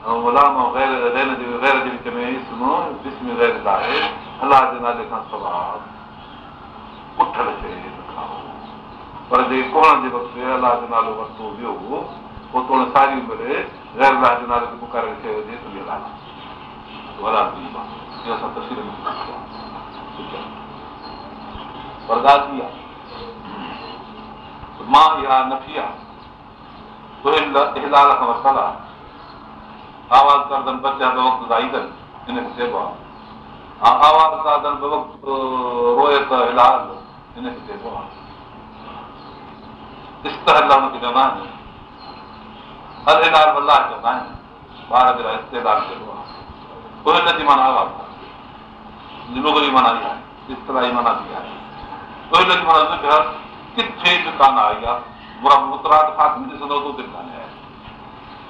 पर मां खां वरितल आहे آواز ڪردن بچا ته وقت دائي ڪن هن کي چئبو آهي. آواز ڪردن وقت روئي ته هلال هن کي چئبو آهي. استيهلا هن کي چوندا آهن. هل هلال الله چوندا آهن. ٻار جي لاءِ استيدار چئبو آهي. جي معنيٰ آواز. لوگ جي معنيٰ اها آهي اس طرح جي معنيٰ ٿي آهي ڪوئل جي معنيٰ ڪٿي به ڪانه آئي آهي. متراد کات ۾ ڏسندو ته اتي ڪانهي آهي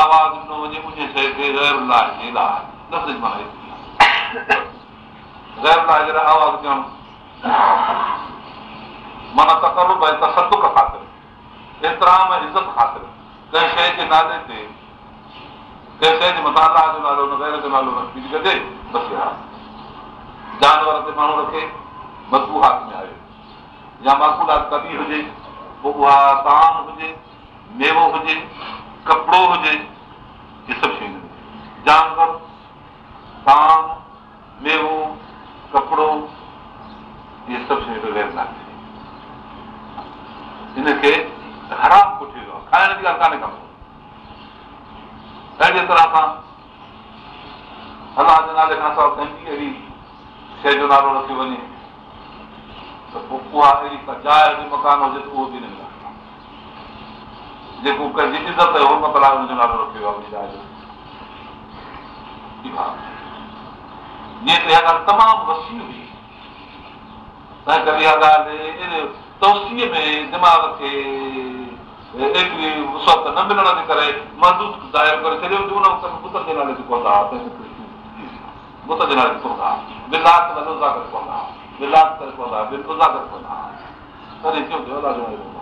آواز ڏنو وڃي ان شيءِ کي غير لاءِ جي لاءِ لفظ معنيٰ غير لاءِ جي لاءِ آواز ڏيڻ معنيٰ تڪرب ۽ تسدڪ خاطر ايترام ۽ عزت خاطر ڪنهن شيءِ جي نالي تي ڪنهن شيءِ جي مٿان الله جو نالو نه غير جو نالو نه ٿي ڪجي بس ها جانور تي ماڻهو رکي هاٿ ۾ آيو يا ماڪولات ڪبي هجي پوءِ اها تان هجي ميوو هجي ڪپڙو هجي اهي سڀ شيون جانور تان ميوو ڪپڙو اهي سڀ شيون هن کي حرام ڪوٺي ويو آهي. کائڻ جي ڳالهه ڪانهي اهڙي طرح سان الله جي نالي کان سواءِ ڪنهن جي اهڙي شيءِ جو نالو رکيو وڃي ته پوءِ اها اهڙي ڪا جاءِ مڪان هجي ته اهو به نه ملندو جيڪو ڪنهن جي عزت هو مطلب هن جو نالو رکيو آهي جاءِ جو جيئن ته اها ڳالهه تمام وسي هئي تنهن ڪري اها ڳالهه توسيءَ ۾ دماغ کي ايتري وست نه ملڻ جي ڪري محدود ظاهر ڪري ڇڏيو ان وقت ۾ پٽ جي نالي تي پوندا هئا بت جي نالي تي پوندا هئا بلات ڪري پوندا بلات ڪري پوندا بلڪزا ڪري پوندا تڏهن ٿيو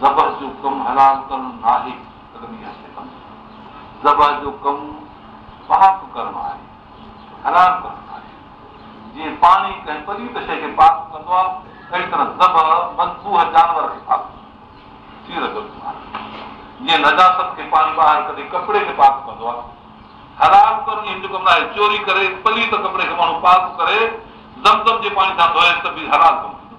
زبر جو ڪم هلال ڪرڻ نه آهي زبر جو ڪم پاڪ ڪرڻ آهي هلال ڪرڻ آهي. جيئن پاڻي ڪنهن پري ته شيءِ کي پاڪ ڪندو آهي اهڙي طرح زبر مزبوهه جانور کي پاڪ سير جيئن نجاست کي پاڻي ٻاهر ڪڍي ڪپڙي کي پاڪ ڪندو آهي. هلال ڪرڻ هن جو ڪم آهي چوري ڪري پليت ڪپڙي کي ماڻهو پاڪ ڪري زمزم جي پاڻي سان ڌوئي ته به هلال ڪم ٿيندو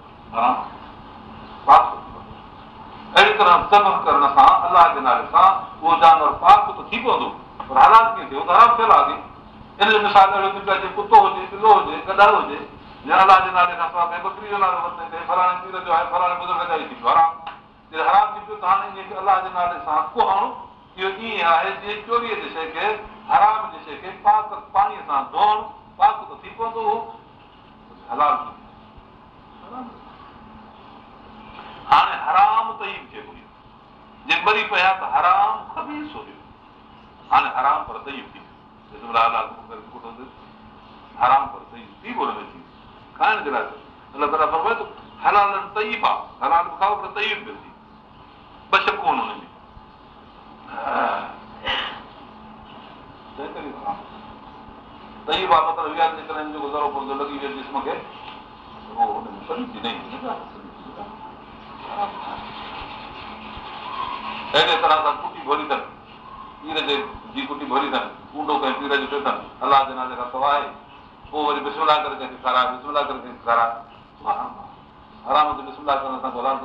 اهڙي طرح سبق ڪرڻ سان الله جي نالي سان اهو جانور پاڪ ته ٿي پوندو پر حالات ڪيئن ٿيو ته حرام ٿيل آهي ان جو مثال اهڙو ٿي پيو ڪتو هجي ڪلو هجي گڏارو هجي يا الله جي نالي کان سواءِ بڪري جو نالو ورتي فلاڻي پير جو آهي فلاڻي بزرگ جا ئي ٿي پيو حرام حرام ٿي پيو ته هاڻي ان الله جي نالي سان ڪهڻ اهو ائين آهي جيئن چوريءَ جي شيءِ کي حرام جي شيءِ کي پاڪ پاڻيءَ سان ڌوئڻ پاڪ ته ٿي پوندو اهو هلال ٿي هاڻي حرام ٿئي مري پيا ته حرام کبيس هيو هاڻي حرام پر ٿئي ٿي حرام پر ٿئي ٿي ڪونه ٿي کائڻ جي لاءِ الله تالا فرمائي ٿو هلال ٿئي پا هلال کائو پر ٿئي به ٿي ٻه شڪ ڪونه هن ۾ ٿئي پا مطلب اها جيڪڏهن جو گذارو پوندو لڳي ويو جسم کي اهو نه اهڙي طرح سان ڪٽي ڀوري اٿن پير جي جي ڪٽي ڀوري اٿن ڪونڊو ڪنهن پير جو ٿيو اٿن الله جي نالي کان سواءِ پوءِ وري بسملا ڪري ڪنهن کي کارائي بسملا ڪري ڪنهن کي کارائي آرام تي بسملا ڪرڻ سان غلام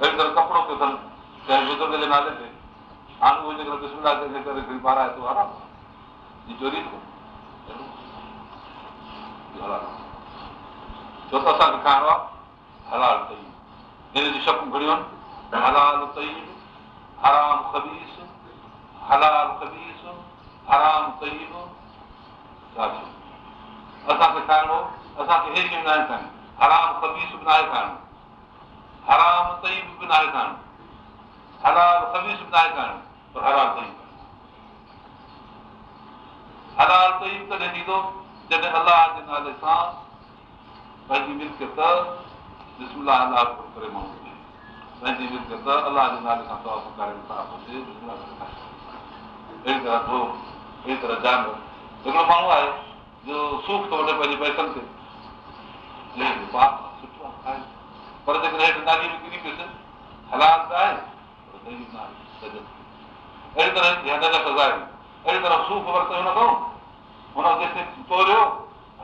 اهڙي طرح ڪپڙو پيو اٿن ڪنهن بزرگ جي نالي تي هاڻي اهو جيڪر بسملا ڪنهن کي ڪري پارائي ٿو آرام جي چوري ڇو ته اسان کي کائڻو آهي هلال ٿئي هن جي شڪون گهڻيون آهن هلال ٿئي حرام کبيس هلال کبيس حرام ٿئي اسان کي کائڻو اسان کي هي شيون نه آهي کائڻ حرام کبيس به نه آهي کائڻو حرام ٿئي به نه آهي کائڻو هلال کبيس به نه آهي کائڻو پر هلال ٿئي هلال ٿئي ڪڏهن ڏيندو جڏهن الله جي نالي سان پنهنجي ملڪيت بسملا الله ڪري ماڻهو پنهنجي ملڪيت الله جي نالي سان اهڙي طرح ڌو اهڙي طرح جانور هڪڙو ماڻهو آهي جو سوک ٿو وٺي پنهنجي پئسن تي سٺو آهي پر جيڪڏهن هيٺ نالي به ڪري پيس هلال ته آهي اهڙي طرح سزا آهي اهڙي طرح سوک ورتو نه ڪيون هن جيستائين توريو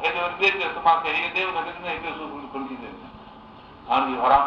هيڏي وري ٻئي چيو ته مون کي هيءَ ڏي هن کي ڏنئي ٻيو سوک کڻجي ڏي هاڻي اهو حرام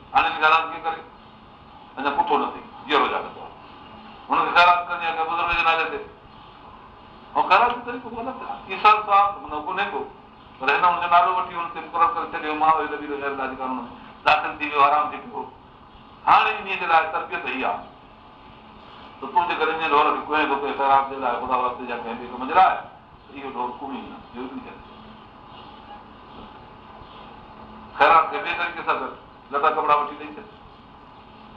هاڻي ڳالهه ڪيئن ڪري اڃا پٺو نه ٿي جيئرو جاڳندو آهي هن کي خيرات ڪرڻي آهي بزرگ جي نالي تي ۽ خيرات جو طريقو غلط آهي ايسال صاحب معنيٰ ڪونهي ڪو پر هن هن جو نالو وٺي هن کي مقرر ڪري ڇڏيو مان قانون داخل ٿي ويو آرام ٿي پيو هاڻي ان جي لاءِ تربيت ئي آهي ته تون جيڪر ان ڍور کي ڪئين ٿو پئي خيرات جي لاءِ خدا وقت جا ڪنهن ٻئي ڪم جي لاءِ ته اهو ڍور ڪڙي نه ضروري آهي خيرات کي ٻئي طريقي سان لٽا ڪپڙا وٺي ڏيئي ڇڏ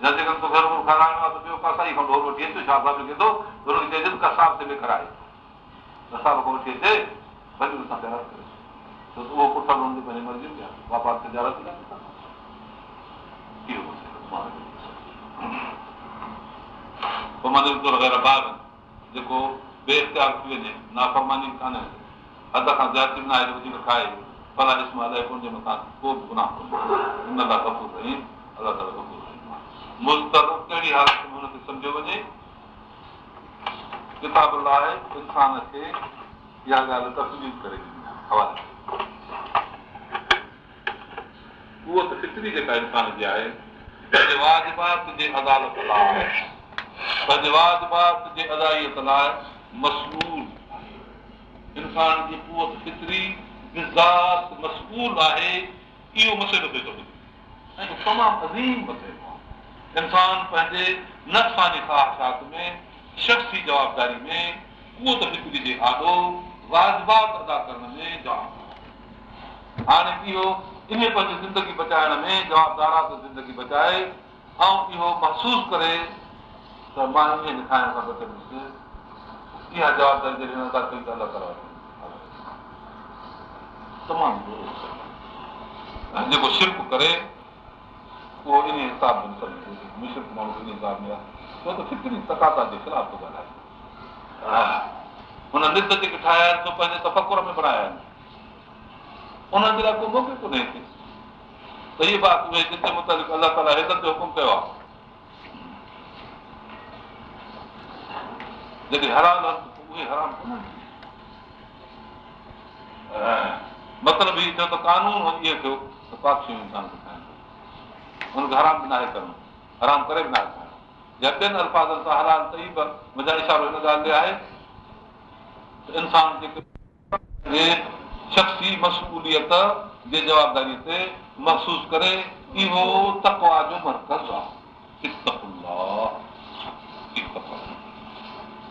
يا جيڪر تون گهر کارائڻو آهي ته ٻيو ڪسائي کان ڍور وٺي اچو ڇا صاحب ٿو هن کي چئجي ڪساب تي به ڪرائي ڪساب کان وٺي اچي ڀلي هن سان خيرات ڪري ته اهو پٺ هن جي پنهنجي مرضي ۾ واپار تجارت اهو باغ جيڪو بيختيار ٿي وڃي نافرماني ڪانهي حد کان زياده نه آهي وڌيڪ کائي ڀلا اسم الائي هن جي مٿان ڪو به گناهه ڪونهي هن لاءِ ڪپور سائين الله تالا ڪپور مستر ڪهڙي حالت ۾ هن کي سمجهو وڃي ڪتاب لاءِ انسان کي اها ڳالهه تصوير ڪري ڏيندي حوالي اهو ته فڪري جيڪا انسان جي آهي پنهنجي جي عدالت لاءِ پنهنجي واجبات جي ادائيءَ لاءِ مشهور انسان جي ڪوت فطري مزاج مشهور آهي اهو مسئلو ٿئي ٿو ۽ تمام عظيم مسئلو آهي انسان پنهنجي نفاني خواهشات ۾ شخصي جوابداري ۾ ڪوت فطري جي آڏو واجبات ادا ڪرڻ ۾ جواب هاڻي اهو ان پنهنجي زندگي بچائڻ ۾ جوابدارات زندگي بچائي ۽ اهو محسوس ڪري ته مان ائين لکائڻ کان بچندس اها جوابداري جڏهن نٿا ڪئي ته الڳ ڪرا تمام جيڪو شلپ ڪري اهو ان حساب ۾ مشڪ ماڻهو ان حساب ۾ آهي ڇو ته فڪري تڪاتا جي خلاف ٿو ڳالهائي هن نت جيڪي ٺاهيا آهن سو پنهنجي تفڪر ۾ بڻايا آهن انهن جي لاءِ ڪو موقعو ڪونهي هتي ته اهي بات اهي جتي مطابق الله تالا هدت جو حڪم ڪيو آهي جڏهن حرام اهي حرام ڪونه مطلب هيءُ ٿيو ته قانون اهو ٿيو ته پاڪ شيون انسان کي کائڻ هن کي حرام به نه آهي ڪرڻو حرام ڪري به نه آهي کائڻو يا ٻين الفازن سان هلال ته ئي به منهنجا اشارو هن ڳالهه تي آهي ته انسان جيڪي شخصي مشگوليت جي جوابداريءَ تي محسوس ڪري اهو تڪوا جو مرڪز آهي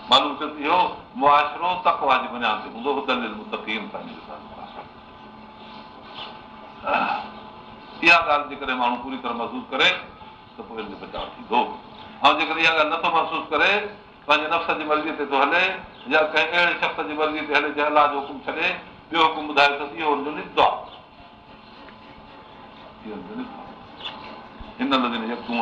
معلوم ٿيو اهو معاشرو تڪوا جي بنياد تي هوندو اها ڳالهه جيڪڏهن ماڻهو پوري طرح محسوس ڪري ته پوءِ هن جو بچاءُ ٿيندو. ۽ جيڪڏهن اها ڳالهه نٿو محسوس ڪري پنهنجي نفس جي مرضيءَ تي ٿو هلي يا ڪنهن اهڙي شخص جي مرضيءَ تي هلي جنهن الله جو حڪم ڇڏي ٻيو حڪم ٻڌائي ته اهو هن جو ندو آهي هن نظر يڪون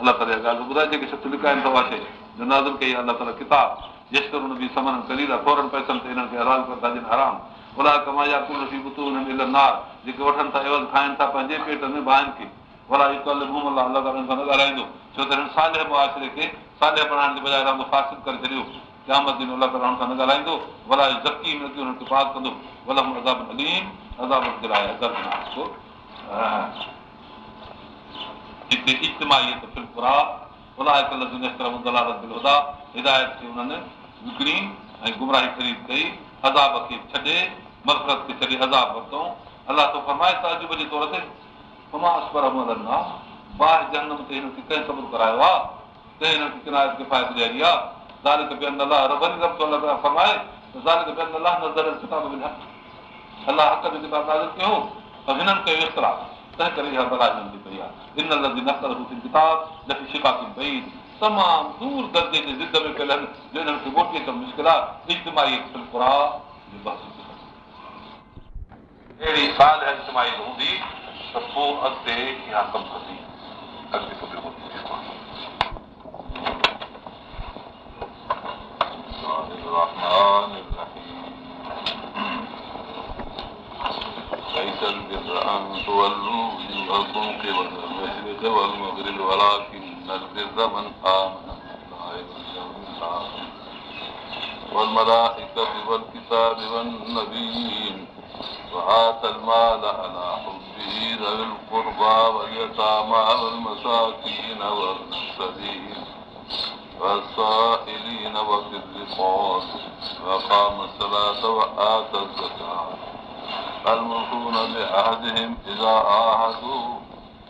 الله تالا ڳالهه ٻڌائي جيڪي شخص لڪائن ٿا شيءِ جو ناز ڪئي الله تالا ڪتاب جيستائين هن به سمن ڪري ٿا ٿورن پئسن تي هنن کي هلال ڪر ٿا ڏين حرام ڀلا ڪمايا ڪل ٿي بتو هن ۾ نار. جيڪي وٺن ٿا عيوض کائين ٿا پنهنجي پيٽ ۾ ڀائن کي. ڀلا ڪل منهن الله الله تالا کان نه ڳالهائيندو. ڇو ته هن سالي معاشري کي سالي بڻائڻ جي بجاءِ رهندو فاسد ڪري ڇڏيو. قيامت دن الله تالا کان نه ڳالهائيندو. ڀلا زڪي نه ڪه هن کي پاس ڪندو. ڀلا عذاب اليم. عذاب دلائي دردناڪ ڪو. هتي اجتماهيت فلپرا ڀلا ڪل دلالت بلهدا هدايت کي هنن وڪڻي ۽ گمراهي خريد ڪئي. عذاب کي ڇڏي مقصد کي ڇڏي عذاب ورتئون الله تو فرمائي تاجب جي طور تي فما اسبر عمل آهي باهه جنم تي هن کي ڪنهن صبر ڪرايو آهي ڪنهن هن کي ڪنايت ڪفايت ڏياري آهي زال کي ٻين الله ربني رب ٿو الله فرمائي ته زال کي ٻين الله نظر ڪتاب ڏنا الله حق جو ڪتاب ناز ڪيو؟ ته هنن ڪيو ايترا تنهن ڪري اها بلا هنن پئي آهي ان لفظ نفر هسن ڪتاب لفي شڪاڪي پئي تمام دور درجي جي ضد ۾ ڪيل آهن جو هنن کي موٽي اچڻ مشڪل آهي اجتماهي अहिड़ी साल इज्तमाही हूंदी त पोइ अॻिते इहा कमु कंदी अॻिते कबी हूंदी ليس البر أن تولوا وجوهكم قبل المشرق والمغرب ولكن البر من آمن بالله واليوم الآخر والملائكة والكتاب والنبيين وآتى المال على حبه ذوي القربى واليتامى والمساكين وابن السبيل والسائلين وفي الرقاب. وأقام الصلاة وآتى الزكاة. الموفون بعهدهم إذا عاهدوا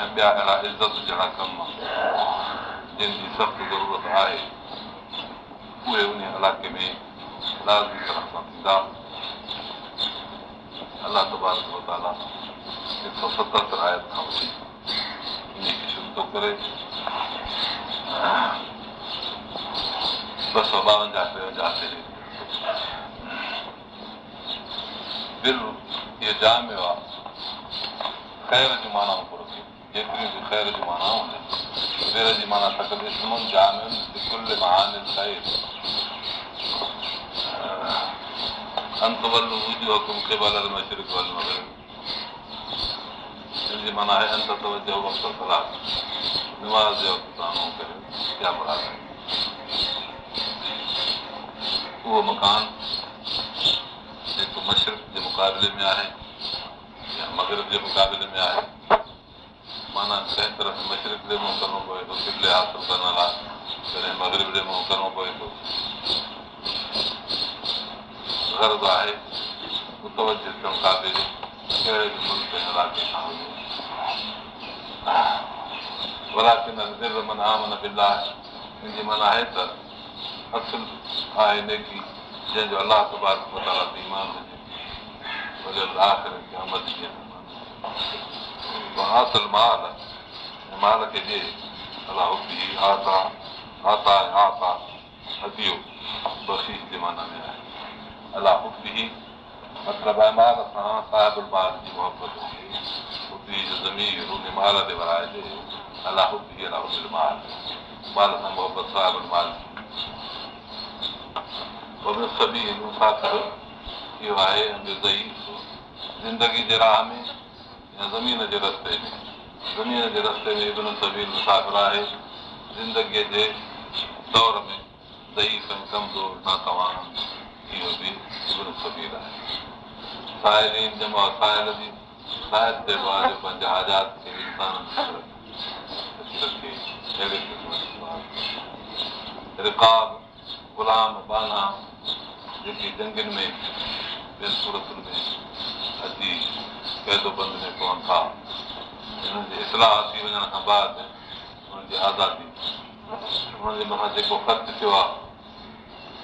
۽ ٻيا اهڙا عزت جهڙا ڪم جن جي سخت ضرورت آهي اهي ان علائقي ۾ لازمي طرح سان ٿيندا الله وتالا هڪ سؤ ستهتر آيت کان وٺي ڪري ٻه سؤ ٻاونجاهه ٽيونجاهه تي دل اهو جاميو آهي خير جون مانائون ٿو رکي جيتريون به خير جون مانائون آهن دل جي معنيٰ سڪل اسمن جامين ڪل مهان خير انت ول حڪم ڪيول مشرڪ ول مگرب هن جي معنيٰ آهي انت توجو وقت ڪلاڪ نماز جو توهان ڪري ڪيا پڙها اهو مڪان جيڪو مشرق جي مقابلي ۾ آهي يا مگرب جي مقابلي ۾ آهي معنيٰ ڪنهن طرف مشرق ڏي منهن ڪرڻو پئي ٿو ڪلي حاصل ڪرڻ لاءِ ڪڏهن مگرب ڏي منهن ڪرڻو پئي ٿو گرو آهي متوج ڪهڙي به ملڪ علائقي کان هجي ولاڪن دل من آمن بلا منهنجي معنيٰ آهي ته اصل آهي نيڪي جنهن جو الله تبارڪ متالا تي ايمان هجي وري آخر قيامت ڪيئن حاصل مال مال کي ڏي الله به آتا آتا آتا هديو بخيش جي معنيٰ ۾ آهي الله مطلب آهي مال سان صاحب مال جي محبت هجي جو زمين ان مال تي ورائجي الله الله مال مال سان محبت صاحب مال سڀي مسافر اهو آهي زندگي جي راهه ۾ يا زمين جي رستي ۾ زمين جي رستي ۾ ابن سبيل مسافر آهي زندگيءَ جي دور ۾ ضعيف ۽ ڪمزور نه توهان اهو به ابن سبيل آهي ساهلين جمع ساحل جي ساحل چئبو آهي جو پنهنجي هاجات کي انسان اهڙي قسم رڪاب غلام بانا جيڪي جنگن ۾ اچي پون ٿا هنن جي اتلاهه ٿي وڃڻ کان بعد هنن جي آزادي هنن جي مٿان جيڪو خرچ ٿيو آهي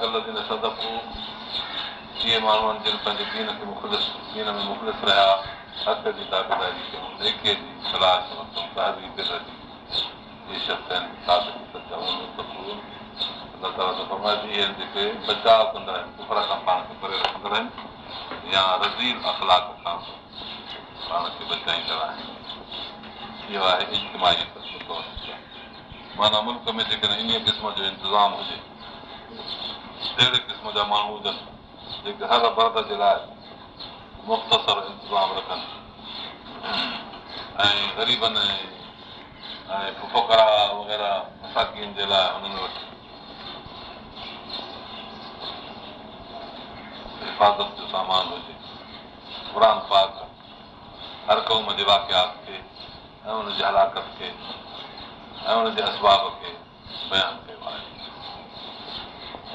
ڪلهه دن سدفو اهي ماڻهو آهن جن پنهنجي دين کي مخلص دين ۾ مخلص رهيا حق جي تابيداري ڪيون نيڪي جي صلاح ساهبي دل جي اهي شخص آهن الله تالا ته فرمائجي جيڪي بچاءُ ڪندا آهن ڪفر کان پاڻ کي ڪري رکندا آهن يا رزيل اخلاڪ کان پاڻ کي بچائيندا آهن اهو آهي اجتماهي معنيٰ ملڪ ۾ جيڪڏهن ان قسم جو انتظام هجي اهڙي قسم جا ماڻهو هجن جيڪي هر برد جي لاءِ مختصر انتظام رکن ۽ غريبن ۽ ففڪرا وغيره مساڪن جي لاءِ هنن وٽ حفاظت جو سامان هجي قر پاڪ هر قوم جي واڪيات کي ۽ هن جي هلاڪت کي ۽ هن جي اسباب کي بيان ڪيو آهي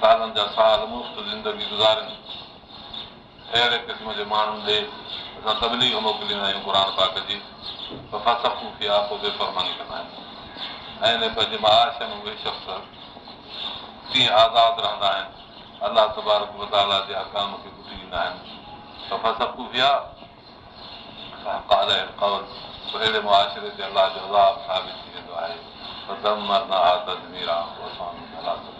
سالن جا سال مفت زندگي گزارن اهڙي قسم جي ماڻهن ڏي اسان تبليگ موڪليندا آهيون قر پاڪ جي صفو ٿي آهي پوءِ بيفرماني ڪندا آهيون ۽ پنهنجي مهاش ۾ اهي شخص ڪيئن آزاد رهندا آهن الله تبارڪ متالا جي اڪام کي ٻڌي ايندا آهن صفو ٿي آهي اهڙي معاشري تي الله جو عذاب ثابت ٿي ويندو آهي اهو آهي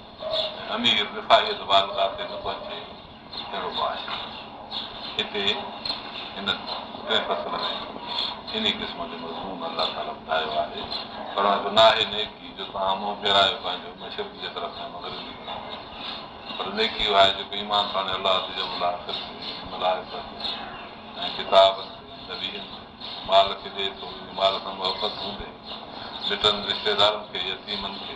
امير رفائيت بالگا تي نه پهچي اهڙو معاشرو هتي هن ٽي فصل ۾ ان قسم جو مضمون الله تالا ٻڌايو آهي پر نه آهي نيڪي جو توهان منهن ڦيرايو پنهنجو مشرق جي طرف سان پر نيڪي آهي جيڪو ايمان سان الله جو ۽ ڪتاب مال کي ڏئي ٿو مال سان محبت هوندي مٽن رشتيدارن کي يتيمن کي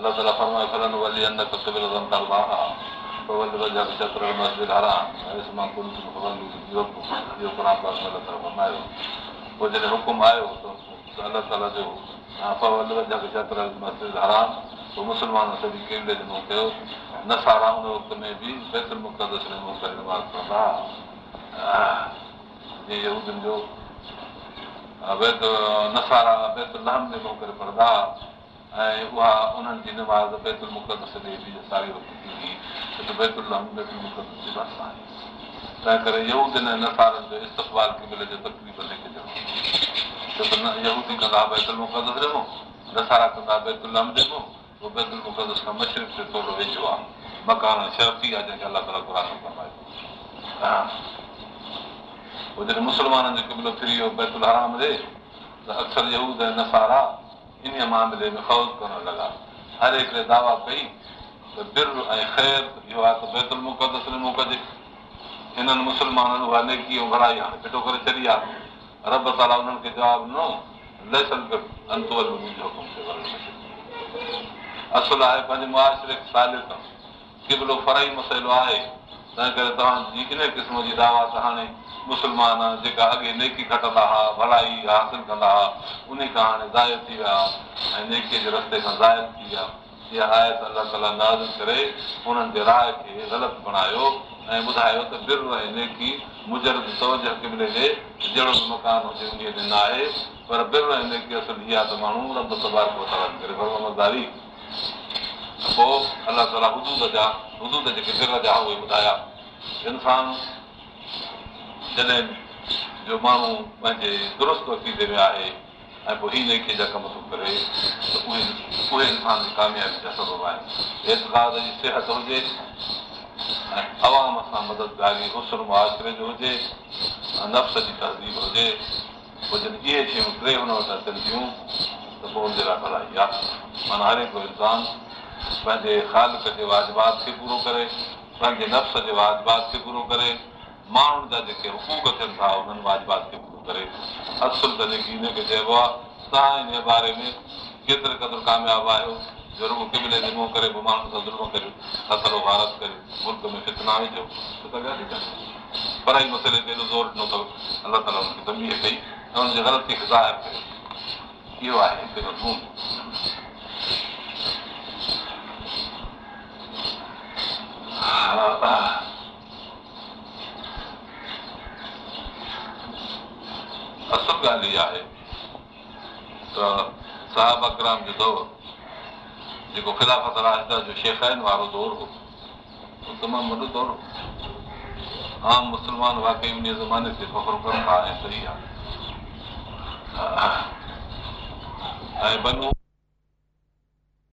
الله تالا فرمائي ڦلن ولي ان ڪبل ڇتر مسجد حرام مان ڪل اهو قر فرمايو پوءِ جڏهن حڪم آيو ته الله تالا جو ڇتر مسجد حرام پوءِ مسلمان سڄي ڪبلي جو منهن ڪيو نسارا ان وقت ۾ به بيتل مقدس ۾ منهن ڪري نماز پڙهندا جيئن يودين جو نسارا بيتل لهم ۾ منهن ڪري پڙهندا ۽ اها انهن جي نماز بيتل مقدس ڏي به ساري وقت ٿيندي ته بيتل مقدس جي بس آهي. تنهن ڪري يودن ۽ نسارن جو استقبال ڪبلي جو تڪليف ڏنو ڇو ته نه يودي ڪندا بيتل مقدس ڏنو نسارا ڪندا بيتل ڏنو اهو بيتل مقدس کان مشرق تي ٿورو ويجهو آهي. مڪان شرتي آهي جنهن کي الله تالا قر فرمائي پوءِ جڏهن مسلمانن جو قبلو ڦري ويو بيتل حرام ڏي ته اڪثر يود ۽ نسارا ان معاملي ۾ خوز ڪرڻ لڳا هر هڪڙي دعويٰ ڪئي ته بر ۽ خير اهو آهي ته بيتل مقدس ۾ ڪجي هنن مسلمانن اها نيڪي ۽ گهرائي هاڻي ڦٽو ڪري ڇڏي آهي رب تالا انهن کي جواب ڏنو ليسل اصل آهي پنهنجي معاشري کي ساليو ڪن ڪبلو فرائي مسئلو آهي تنهن ڪري توهان جي ان قسم جي دعويٰ ته هاڻي مسلمان جيڪا اڳي نيڪي کٽندا هئا ڀلائي حاصل ڪندا هئا ان کان هاڻي ظاهر ٿي ويا ۽ نيڪيءَ جي رستي کان ظاهر ٿي ويا. اها آهي ته الله تالا ناز ڪري انهن جي راءِ کي غلط بڻايو ۽ ٻڌايو ته بر ۽ نيڪي مجرد توجه ڪبلي ڏي جهڙو به مڪان هجي ان تي نه آهي. پر بر ۽ نيڪي اصل اها ته ماڻهو رب تبار ڪري سمجهداري پوءِ الله تالا حدود جا حدود جيڪي بر جا اهي ٻڌايا. انسان جڏهن جو ماڻهو پنهنجي درست عقيدي ۾ آهي ۽ پوءِ هي نيڪي جا ڪم ٿو ڪري ته اهي اهي انسان جي ڪاميابي جا سبب آهن ايتراد جي صحت هجي ۽ عوام سان مددگاري هسن معاشري جو هجي نفس جي تهذيب هجي پوءِ جڏهن اهي شيون ٽي هن وٽ اچن ٿيون ته پوءِ هن جي لاءِ ڀلائي آهي معنيٰ هر هڪ انسان پنهنجي خالڪ جي واجبات کي پورو ڪري پنهنجي نفس جي واجبات کي پورو ڪري ماڻهن جا جيڪي هڪوڪ ٿين ٿا انهن واجبات کي پورو ڪري اصل ته جيڪي هن کي چئبو آهي توهان هن باري ۾ ڪيتري قدر ڪامياب آهيو جو رڳو ڪبلي جي منهن ڪري پوءِ ماڻهن سان ظلم ڪريو خطرو ڀارت ڪري ملڪ ۾ فتنا وجهو ڳالهه پڙهائي مسئلي تي ايڏو زور ڏنو اٿو. الله تالا هن کي تمبيءَ ڪئي ۽ هن جي غلطي کي ظاهر ڪيو. اهو آهي هتي مضمون اصل ڳالهه اها آهي. ته صاحب اڪرام جو دور جيڪو خلافت راجدا جو شيکائن وارو دور هو اهو تمام وڏو دور. هو عام مسلمان واقعي ان زماني تي فخر ڪن ٿا ۽ صحيح آهي. ۽ بنو